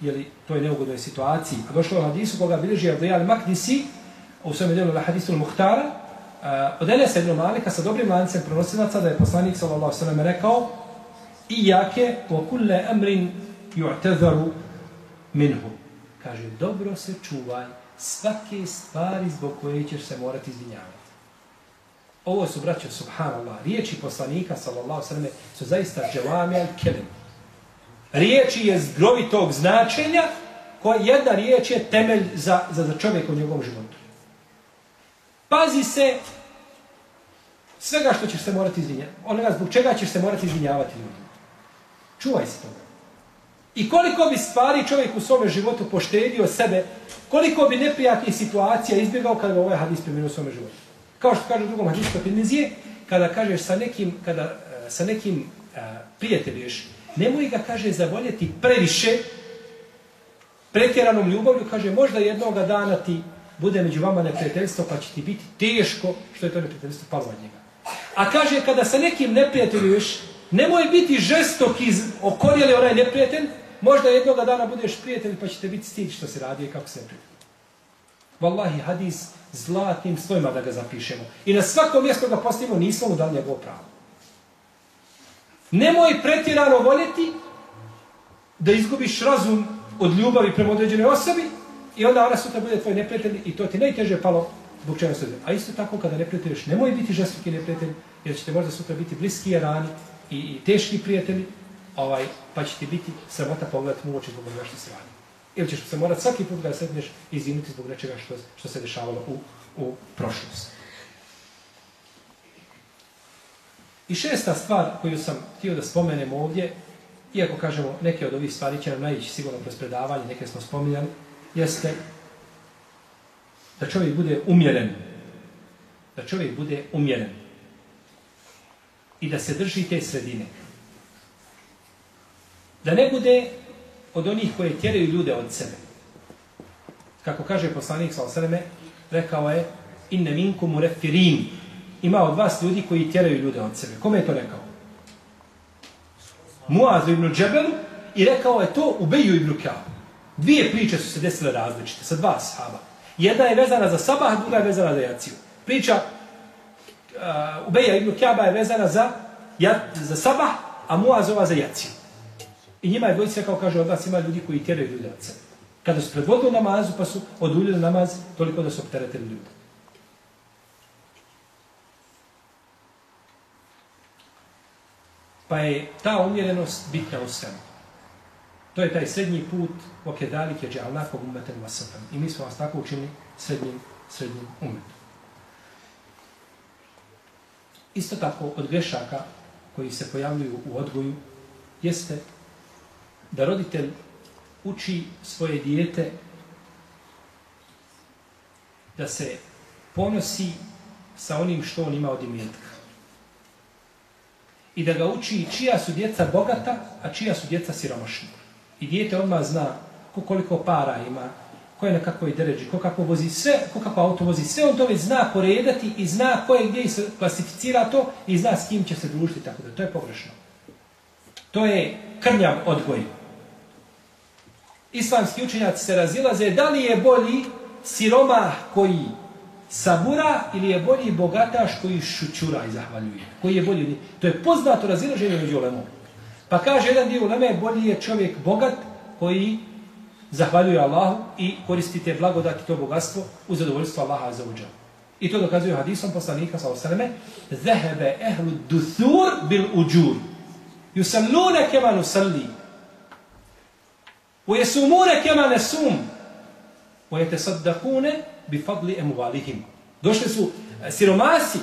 jeli, to je neugodnoj situaciji. A došlo u hadisu koga bilježi Abdijal Makdisi, u svome delu na hadisu Muhtara, od Enesa ibn Malika sa dobrim lancem pronosilaca da je poslanik sallallahu sallam rekao i jake po kulle emrin ju'tezaru minhu. Kaže, dobro se čuvaj svake stvari zbog koje ćeš se morati izvinjavati. Ovo su, braće, subhanallah, riječi poslanika, sallallahu sallam, su zaista dželame al-kelim riječi je zgrovitog značenja, koja jedna riječ je temelj za, za, za čovjeka u njegovom životu. Pazi se svega što ćeš se morati izvinjavati. Onoga zbog čega ćeš se morati izvinjavati ljudima. Čuvaj se toga. I koliko bi stvari čovjek u svome životu poštedio sebe, koliko bi neprijatnih situacija izbjegao kada bi ovaj hadis primjerio u svome životu. Kao što kaže u drugom hadisu Tirmizije, kada kažeš sa nekim, kada, uh, sa nekim e, uh, prijatelješ, nemoj ga, kaže, zavoljeti previše, pretjeranom ljubavlju, kaže, možda jednoga dana ti bude među vama neprijateljstvo, pa će ti biti teško što je to neprijateljstvo palo od njega. A kaže, kada sa nekim neprijateljuješ, nemoj biti žestok iz okorijeli onaj neprijatelj, možda jednoga dana budeš prijatelj, pa ćete biti stid što se radi i kako se prijatelj. Wallahi, hadis zlatnim svojima da ga zapišemo. I na svakom mjestu ga postavimo, nismo mu dali njegovo pravo. Nemoj pretjerano voljeti da izgubiš razum od ljubavi prema određenoj osobi i onda ona sutra bude tvoj neprijatelj i to ti najteže palo zbog čega se A isto tako kada neprijateljiš, nemoj biti žestoki neprijatelj jer ćete možda sutra biti bliski rani i, i teški prijatelji ovaj, pa će ti biti sramota pogledati mu oči zbog onoga što se radi. Ili ćeš se morati svaki put da sedneš i izvinuti zbog nečega što, što se dešavalo u, u prošlosti. I šesta stvar koju sam htio da spomenem ovdje, iako kažemo neke od ovih stvari će nam najići sigurno kroz predavanje, neke smo spominjali, jeste da čovjek bude umjeren. Da čovjek bude umjeren. I da se drži te sredine. Da ne bude od onih koje tjeraju ljude od sebe. Kako kaže poslanik sa osreme, rekao je inne minkum murefirin. Ima od vas ljudi koji tjeraju ljude od sebe. Kome je to rekao? Muazu ibn Džebelu i rekao je to u Beju ibn Kaabu. Dvije priče su se desile različite, sa dva sahaba. Jedna je vezana za sabah, druga je vezana za jaciju. Priča uh, Ubeja ibn Kjaba je vezana za, jat, za sabah, a Muazova za jaciju. I njima je dvojica, kao kaže od vas, ima ljudi koji tjeraju ljudi od sebe. Kada su predvodili namazu, pa su oduljili namaz toliko da su opteretili ljude. Pa je ta umjerenost bitna u svemu. To je taj srednji put okedalike kedalik džalnakog umetem vasatan. I mi smo vas tako učinili srednjim, srednjim umetom. Isto tako od grešaka koji se pojavljuju u odgoju jeste da roditelj uči svoje dijete da se ponosi sa onim što on ima od imetka. I da ga uči čija su djeca bogata, a čija su djeca siromašna. I dijete odmah zna koliko para ima, ko je na kakvoj deređi, ko kako vozi sve, ko kako auto vozi, sve on to već zna poredati i zna ko je gdje se klasificira to i zna s kim će se družiti, tako da to je pogrešno. To je krnjav odgoj. Islamski učenjaci se razilaze da li je bolji siroma koji sabura ili je bolji bogataš koji šućura i zahvaljuje. Koji je bolji? To je poznato razilaženje među ulemom. Pa kaže jedan dio uleme, bolji je čovjek bogat koji zahvaljuje Allahu i koristite blagodat i to bogatstvo u zadovoljstvo Allaha za uđa. I to dokazuje hadisom poslanika sa osaleme Zehebe ehlu duthur bil uđur Yusallune kema nusalli Ujesumune jesumune kema nesum U saddakune bi fadli emuvalihim Došli su e, siromasi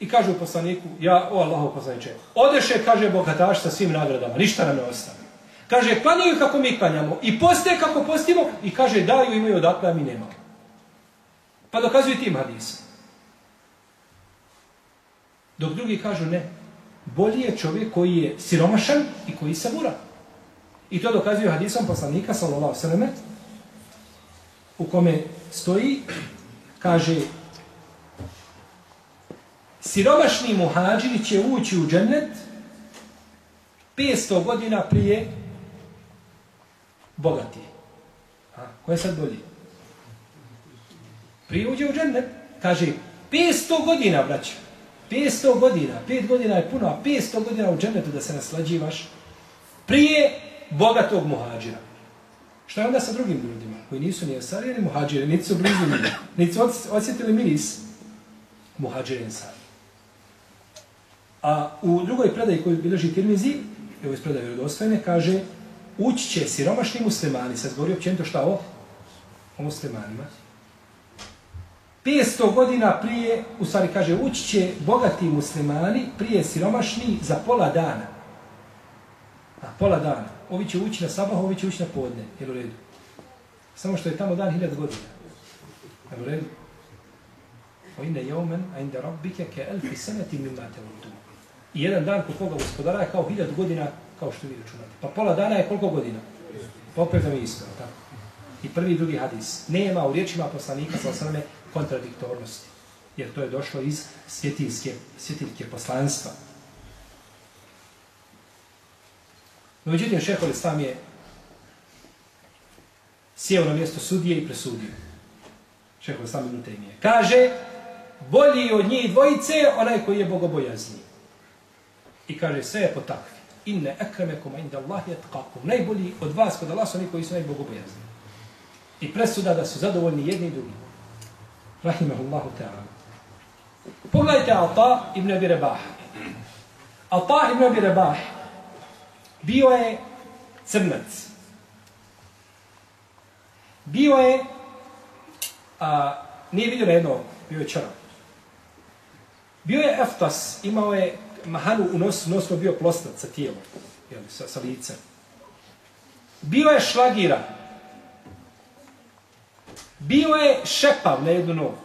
i kažu poslaniku, ja, o Allahu poslaniče, odeše, kaže bogataš sa svim nagradama, ništa nam ne ostane. Kaže, klanjaju kako mi klanjamo i poste kako postimo i kaže, daju imaju odakle, a mi nemamo. Pa dokazuju tim hadisom. Dok drugi kažu ne, bolji je čovjek koji je siromašan i koji sabura. I to dokazuju hadisom poslanika, sallallahu sallam, u kome stoji, kaže, siromašni muhađiri će ući u džennet 500 godina prije bogati. A, ko je sad bolji? Prije uđe u džennet. Kaže, 500 godina, braća. 500 godina. 5 godina je puno, a 500 godina u džennetu da se naslađivaš prije bogatog muhađira. Šta je onda sa drugim ljudima koji nisu ni asarijeni ni muhađiri, niti su blizu njima, niti su osjetili miris muhađira insari. A u drugoj predaji koju bileži Tirmizi, evo iz predaje vjerodostojne, kaže ući će siromašni muslimani, sad govori općenito šta o, o muslimanima, 500 godina prije, u stvari kaže, ući će bogati muslimani prije siromašni za pola dana. A pola dana. Ovi će ući na sabah, ovi će ući na podne. Jel u redu? Samo što je tamo dan hiljad godina. Jel u redu? O inne jeumen, a inda rabbike ke elfi seneti mimma te. I jedan dan kod koga gospodara je kao hiljad godina kao što vi računate. Pa pola dana je koliko godina? Pa opet nam je isto, tako. I prvi i drugi hadis. Nema u riječima poslanika sa osrame kontradiktornosti. Jer to je došlo iz svjetiljske, svjetiljke poslanstva. No, međutim, šehol Islam je sjeo na mjesto sudije i presudio. Šehol Islam minuta im je. Kaže, bolji od njih dvojice onaj koji je bogobojazniji. I kaže, sve je po takvi inne ekremekum inda Allahi etkakum. Najbolji od vas kod Allah su oni koji su najbogobojazni. I presuda da su zadovoljni jedni i drugi. Rahimahullahu ta'ala. Pogledajte Ata ibn Abi Rebah. Ata ibn Abi Rebah bio je crnac. Bio je a, nije vidio na jedno, bio je čarav. Bio je eftas, imao je mahanu u nos, nos bio plostat sa tijelom, jel, sa, sa licem. Bio je šlagiran. Bio je šepav na jednu nogu.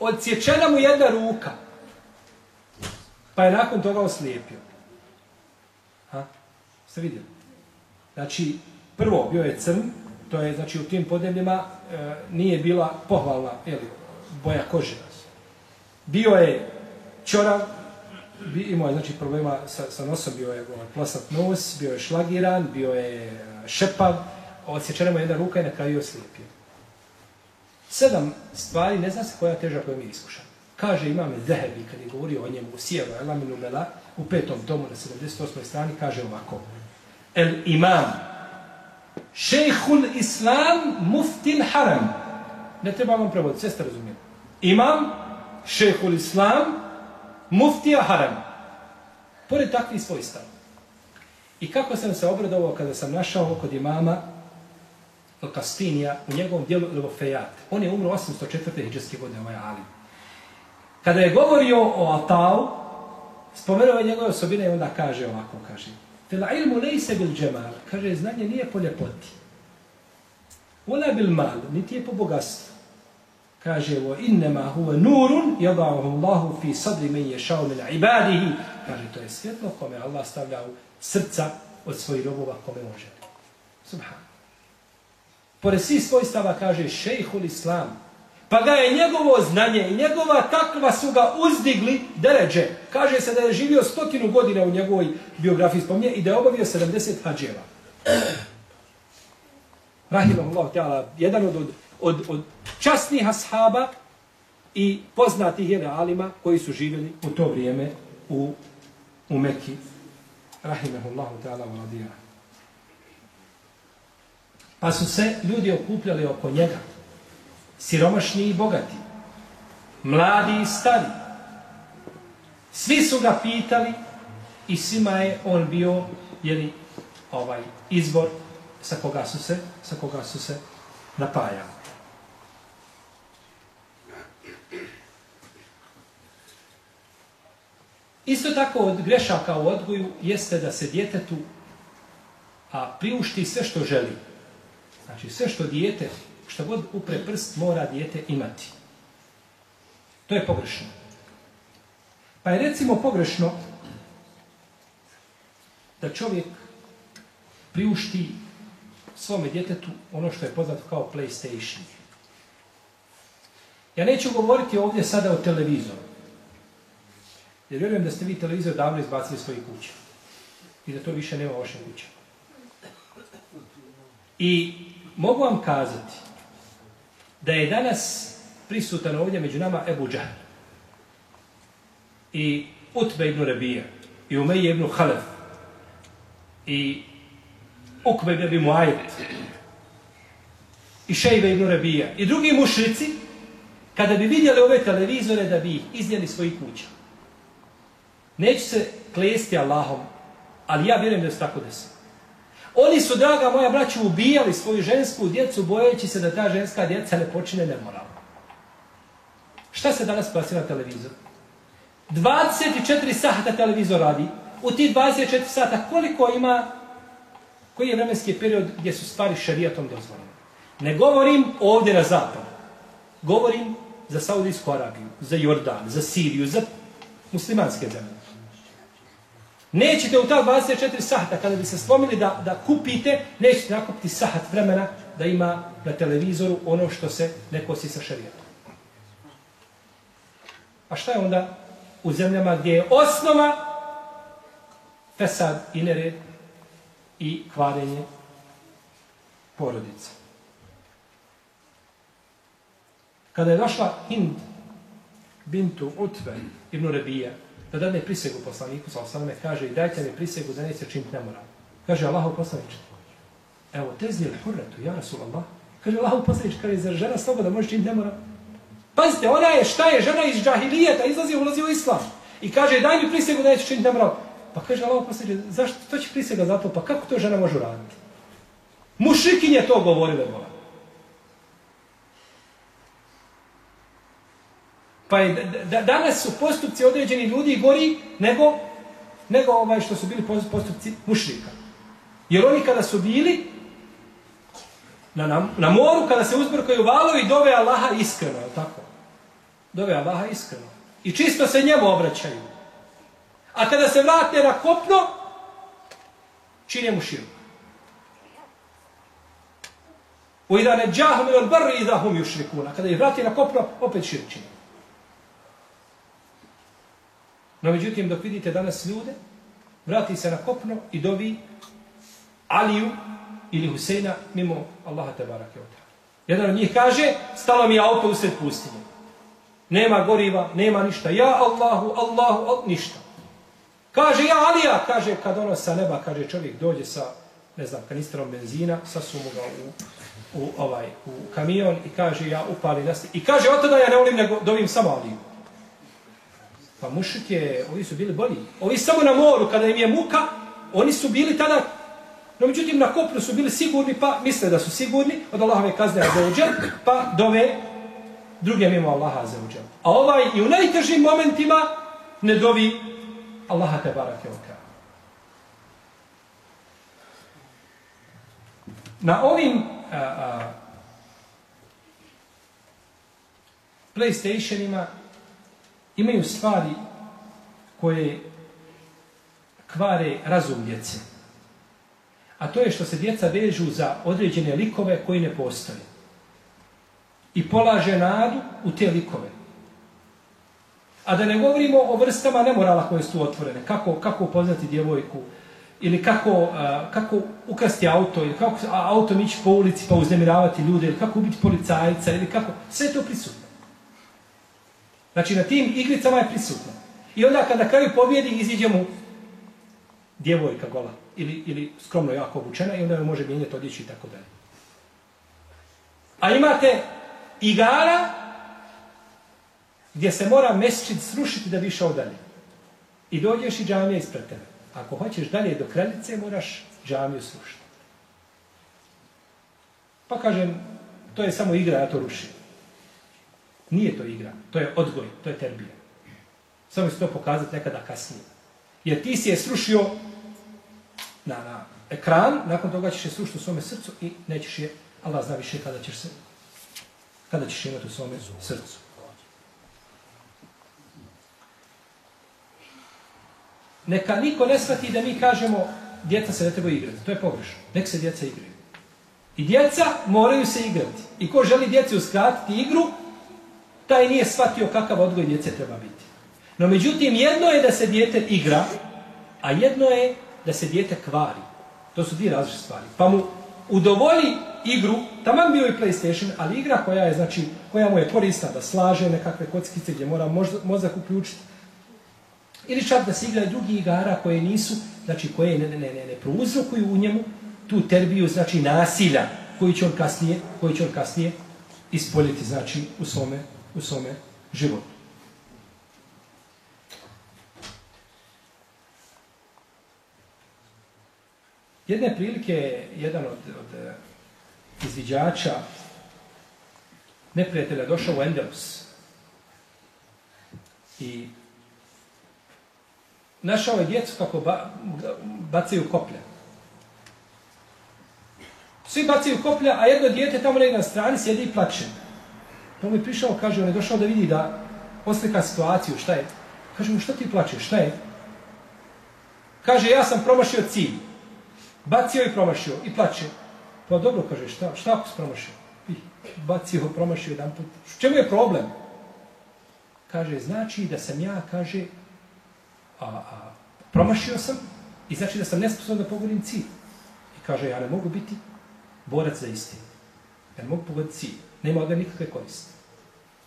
Odsječena mu jedna ruka. Pa je nakon toga oslijepio. Ha? Ste vidjeli? Znači, prvo bio je crn, To je, znači, u tim podnebljima e, nije bila pohvalna jeli, boja kože. Bio je čorav, bi, imao je, znači, problema sa, sa nosom, bio je ovaj, plosat nos, bio je šlagiran, bio je eh, šepav, odsječena mu jedna ruka i na kraju je oslijepio. Sedam stvari, ne zna se koja teža koja mi je iskušan. Kaže imam Zehebi, kad je govorio o njemu u Sijevu, Elaminu Bela, u petom tomu na 78. strani, kaže ovako. El imam, šejhul islam, muftil haram. Ne treba vam prevoditi, sve ste razumijeli. Imam, šejhul islam, muftija haram. Pored takvih svojstava. I kako sam se obradovao kada sam našao kod imama Kastinija u njegovom dijelu Lofejat. On je umro 804. hijđarske godine, ovaj alim. Kada je govorio o Atau, spomenuo je njegove osobine i onda kaže ovako, kaže, Fil ilmu lejse bil džemal, kaže, znanje nije po ljepoti. Ula bil mal, niti je po bogatstvu. Kaže, wa inma huwa nurun, yada'uhu Allahu fi sadri men yasha'u min ibadihi. Kaže, to je svjetlo kome Allah stavlja u srca od svojih robova kome može. Subhan. Pored svih svojstava kaže šejhul islam, Pa ga je njegovo znanje i njegova takva su ga uzdigli deređe. Kaže se da je živio stotinu godina u njegovoj biografiji spomnje i da je obavio 70 hađeva. Rahimahullah ta'ala, jedan od, od, od, od časnih ashaba i poznatih jene alima koji su živjeli u to vrijeme u, u Mekki. Rahimehullahu ta'ala, vladija. Pa su se ljudi okupljali oko njega siromašni i bogati, mladi i stari. Svi su ga pitali i svima je on bio jeli, ovaj izbor sa koga su se, sa koga su se napajali. Isto tako od grešaka u odgoju jeste da se djetetu a priušti sve što želi. Znači sve što dijete što god upre prst mora dijete imati. To je pogrešno. Pa je recimo pogrešno da čovjek priušti svome djetetu ono što je poznato kao PlayStation. Ja neću govoriti ovdje sada o televizoru. Jer vjerujem da ste vi televizor davno izbacili svoje kuće. I da to više nema vaše kuće. I mogu vam kazati da je danas prisutan ovdje među nama Ebu Džahl i Utbe ibn Rabija i Umeje ibn Halef i Ukbe ibn Muajid i Šejbe ibn Rabija i drugi mušrici kada bi vidjeli ove televizore da bi ih iznijeli svojih kuća. Neću se klesti Allahom, ali ja vjerujem da se tako desi. Oni su, draga moja braća, ubijali svoju žensku djecu bojeći se da ta ženska djeca ne počine nemoralno. Šta se danas plasi na televizor? 24 sata televizor radi. U ti 24 sata koliko ima, koji je vremenski period gdje su stvari šarijatom dozvoljene? Ne govorim ovdje na zapad. Govorim za Saudijsku Arabiju, za Jordan, za Siriju, za muslimanske zemlje. Nećete u ta 24 sata, kada bi se slomili da, da kupite, nećete nakupiti sahat vremena da ima na televizoru ono što se ne kosi sa šarijetom. A šta je onda u zemljama gdje je osnova fesad i nered i kvarenje porodice? Kada je došla Hind bintu Utve ibn Rebija, da dadne prisegu poslaniku, sa osaname, kaže i dajte mi prisegu da neće činiti nemoral. Kaže Allahu poslanič, evo tezni il hurretu, ja Rasul Allah. Kaže Allahu poslanič, kaže zar žena sloboda može činiti nemoral. Pazite, ona je, šta je, žena iz džahilijeta, izlazi, ulazi u islam. I kaže, daj mi prisegu da neće činiti nemoral. Pa kaže Allahu poslanič, zašto, to će prisega zato, pa kako to žena može raditi? Mušikinje to govorile, bola. Pa je, da, danas su postupci određeni ljudi gori nego, nego ovaj što su bili postupci mušrika. Jer oni kada su bili na, na, na moru, kada se uzbrkaju valovi, dove Allaha iskreno, je tako? Dove Allaha iskreno. I čisto se njemu obraćaju. A kada se vrate na kopno, čine mu širu. U ida ne džahum ili barri i hum. Kada ih vrati na kopno, opet širčini. No međutim, dok vidite danas ljude, vrati se na kopno i dovi Aliju ili Huseina mimo Allaha te barake od Jedan od njih kaže, stalo mi auto usred pustinje. Nema goriva, nema ništa. Ja Allahu, Allahu, al, ništa. Kaže, ja Alija, kaže, kad ono sa neba, kaže, čovjek dođe sa, ne znam, kanistrom benzina, sasumu ga u, u, ovaj, u kamion i kaže, ja upali nas. I kaže, od tada ja ne volim, nego dovim samo Aliju. Pa mušik je, ovi su bili bolji. Ovi samo na moru, kada im je muka, oni su bili tada, no međutim na kopnu su bili sigurni, pa misle da su sigurni od Allahove kazne za uđel, pa dove druge mimo Allaha za uđel. A ovaj i u najtežim momentima ne dovi Allaha te barake oka. Na ovim a, a, Playstationima imaju stvari koje kvare razum djece. A to je što se djeca vežu za određene likove koji ne postoje. I polaže nadu u te likove. A da ne govorimo o vrstama nemorala koje su otvorene. Kako, kako upoznati djevojku, ili kako, uh, kako ukrasti auto, ili kako auto ići po ulici pa uznemiravati ljude, ili kako ubiti policajca, ili kako, sve to prisutno. Znači, na tim igricama je prisutno. I onda kada kraju pobjedi, iziđe mu djevojka gola, ili, ili skromno jako obučena, i onda joj može mijenjati odjeći i tako dalje. A imate igara gdje se mora mesečit srušiti da bi išao dalje. I dođeš i džamija ispred tebe. Ako hoćeš dalje do kraljice, moraš džamiju srušiti. Pa kažem, to je samo igra, ja to rušim. Nije to igra, to je odgoj, to je terbija. Samo se to pokazati nekada kasnije. Jer ti si je srušio na, na ekran, nakon toga ćeš je srušiti u svome srcu i nećeš je, Allah zna više kada ćeš se, kada ćeš imati u svome srcu. Neka niko ne shvati da mi kažemo djeca se ne treba igrati. To je pogrešno. Nek se djeca igraju. I djeca moraju se igrati. I ko želi djeci uskratiti igru, taj nije shvatio kakav odgoj djece treba biti. No međutim, jedno je da se djete igra, a jedno je da se djete kvari. To su dvije različite stvari. Pa mu udovolji igru, taman bio i PlayStation, ali igra koja je, znači, koja mu je korista da slaže nekakve kockice gdje mora mozak uključiti. Ili čak da se igra drugi igara koje nisu, znači koje ne, ne, ne, ne prouzrokuju u njemu tu terbiju, znači nasilja koji će on kasnije, koji će on kasnije ispoljiti, znači, u svome u svome životu. Jedne prilike, jedan od, od eh, izviđača neprijatelja došao u Endelus i našao je djecu kako ba, bacaju koplja. Svi bacaju koplja, a jedno djete tamo na strani sjedi i plače. Pa mu je prišao, kaže, on je došao da vidi da oslika situaciju, šta je? Kaže mu, šta ti plačeš, šta je? Kaže, ja sam promašio cilj. Bacio i promašio i plače. Pa dobro, kaže, šta, šta ako si promašio? I bacio, promašio jedan put. Čemu je problem? Kaže, znači da sam ja, kaže, a, a, promašio sam i znači da sam nesposoban da pogodim cilj. I kaže, ja ne mogu biti borac za istinu. Ja ne mogu pogoditi cilj. Nema od nikakve koriste.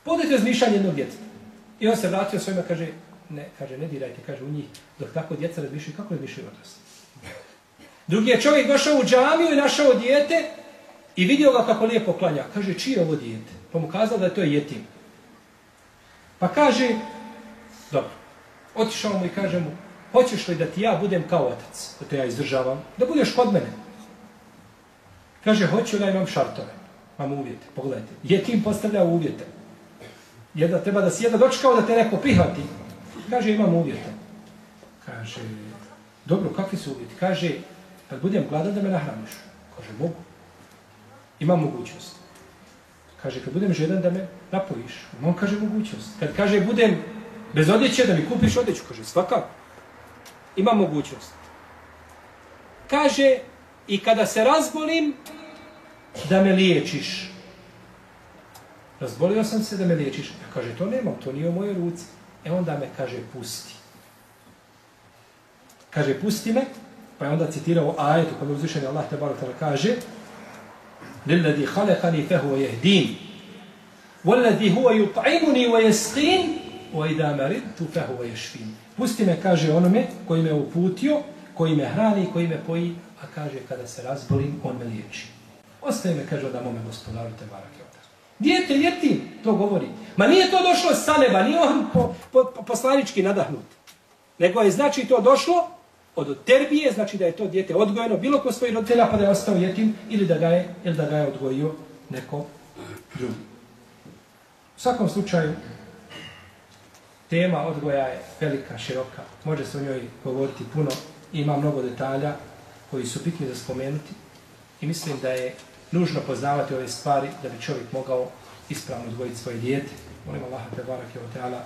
Podajte razmišljanje jednog djeteta. I on se vratio svojima, kaže, ne, kaže, ne dirajte, kaže, u njih, dok tako djeca razmišljaju, kako razmišljaju odrasli? Drugi je čovjek došao u džamiju i našao dijete i vidio ga kako lijepo klanja. Kaže, čije ovo dijete? Pa mu kazao da je to jetim. Pa kaže, dobro, otišao mu i kaže mu, hoćeš li da ti ja budem kao otac, da te ja izdržavam, da budeš kod mene? Kaže, hoću da imam šartove. Imamo uvjete, pogledajte. Je tim postavlja uvjete. Jedna treba da si jedna dočekao da te neko prihvati. Kaže, imam uvjete. Kaže, dobro, kakvi su uvjeti? Kaže, kad budem gladan da me nahraniš. Kaže, mogu. Imam mogućnost. Kaže, kad budem žedan da me napojiš. On kaže mogućnost. Kad kaže, budem bez odjeće da mi kupiš odjeću. Kaže, svakako. Imam mogućnost. Kaže, i kada se razbolim, da me liječiš. Razbolio sam se da me liječiš. Ja kaže, to nemam, to nije u mojoj ruci. E onda me kaže, pusti. Kaže, pusti me, pa je onda citirao ajet u kojem uzvišenje Allah te baro tala kaže, Lilladi halekani fehu je din, Walladi huwa yut'imuni wa yasqin wa idha maridtu fahuwa yashfin. Pusti me kaže onome koji me uputio, koji me hrani, koji me poji, a kaže kada se razbolim, on me liječi. Ostaje me, kaže, da mome gospodaru te barake otar. Dijete ljeti, to govori. Ma nije to došlo sa neba, nije on po, po, po, poslanički nadahnut. Nego je znači to došlo od terbije, znači da je to dijete odgojeno bilo ko svojih roditelja pa da je ostao jetim ili da ga je, ili da ga je odgojio neko drugi. U svakom slučaju, tema odgoja je velika, široka. Može se o njoj govoriti puno. Ima mnogo detalja koji su bitni da spomenuti. I mislim da je nužno poznavati ove stvari da bi čovjek mogao ispravno odgojiti svoje dijete. Molim Allah te barak je o teala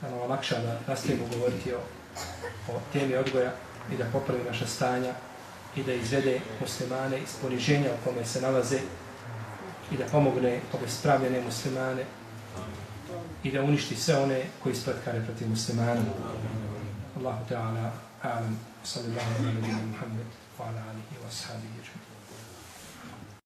da nam olakša da nastavimo govoriti o, o temi odgoja i da popravi naša stanja i da izvede muslimane iz poniženja u kome se nalaze i da pomogne obespravljene muslimane i da uništi sve one koji spletkare protiv muslimana. Allahu Teala, alam, sallallahu alaihi wa sallam, Muhammed, wa ala alihi wa sahabihi.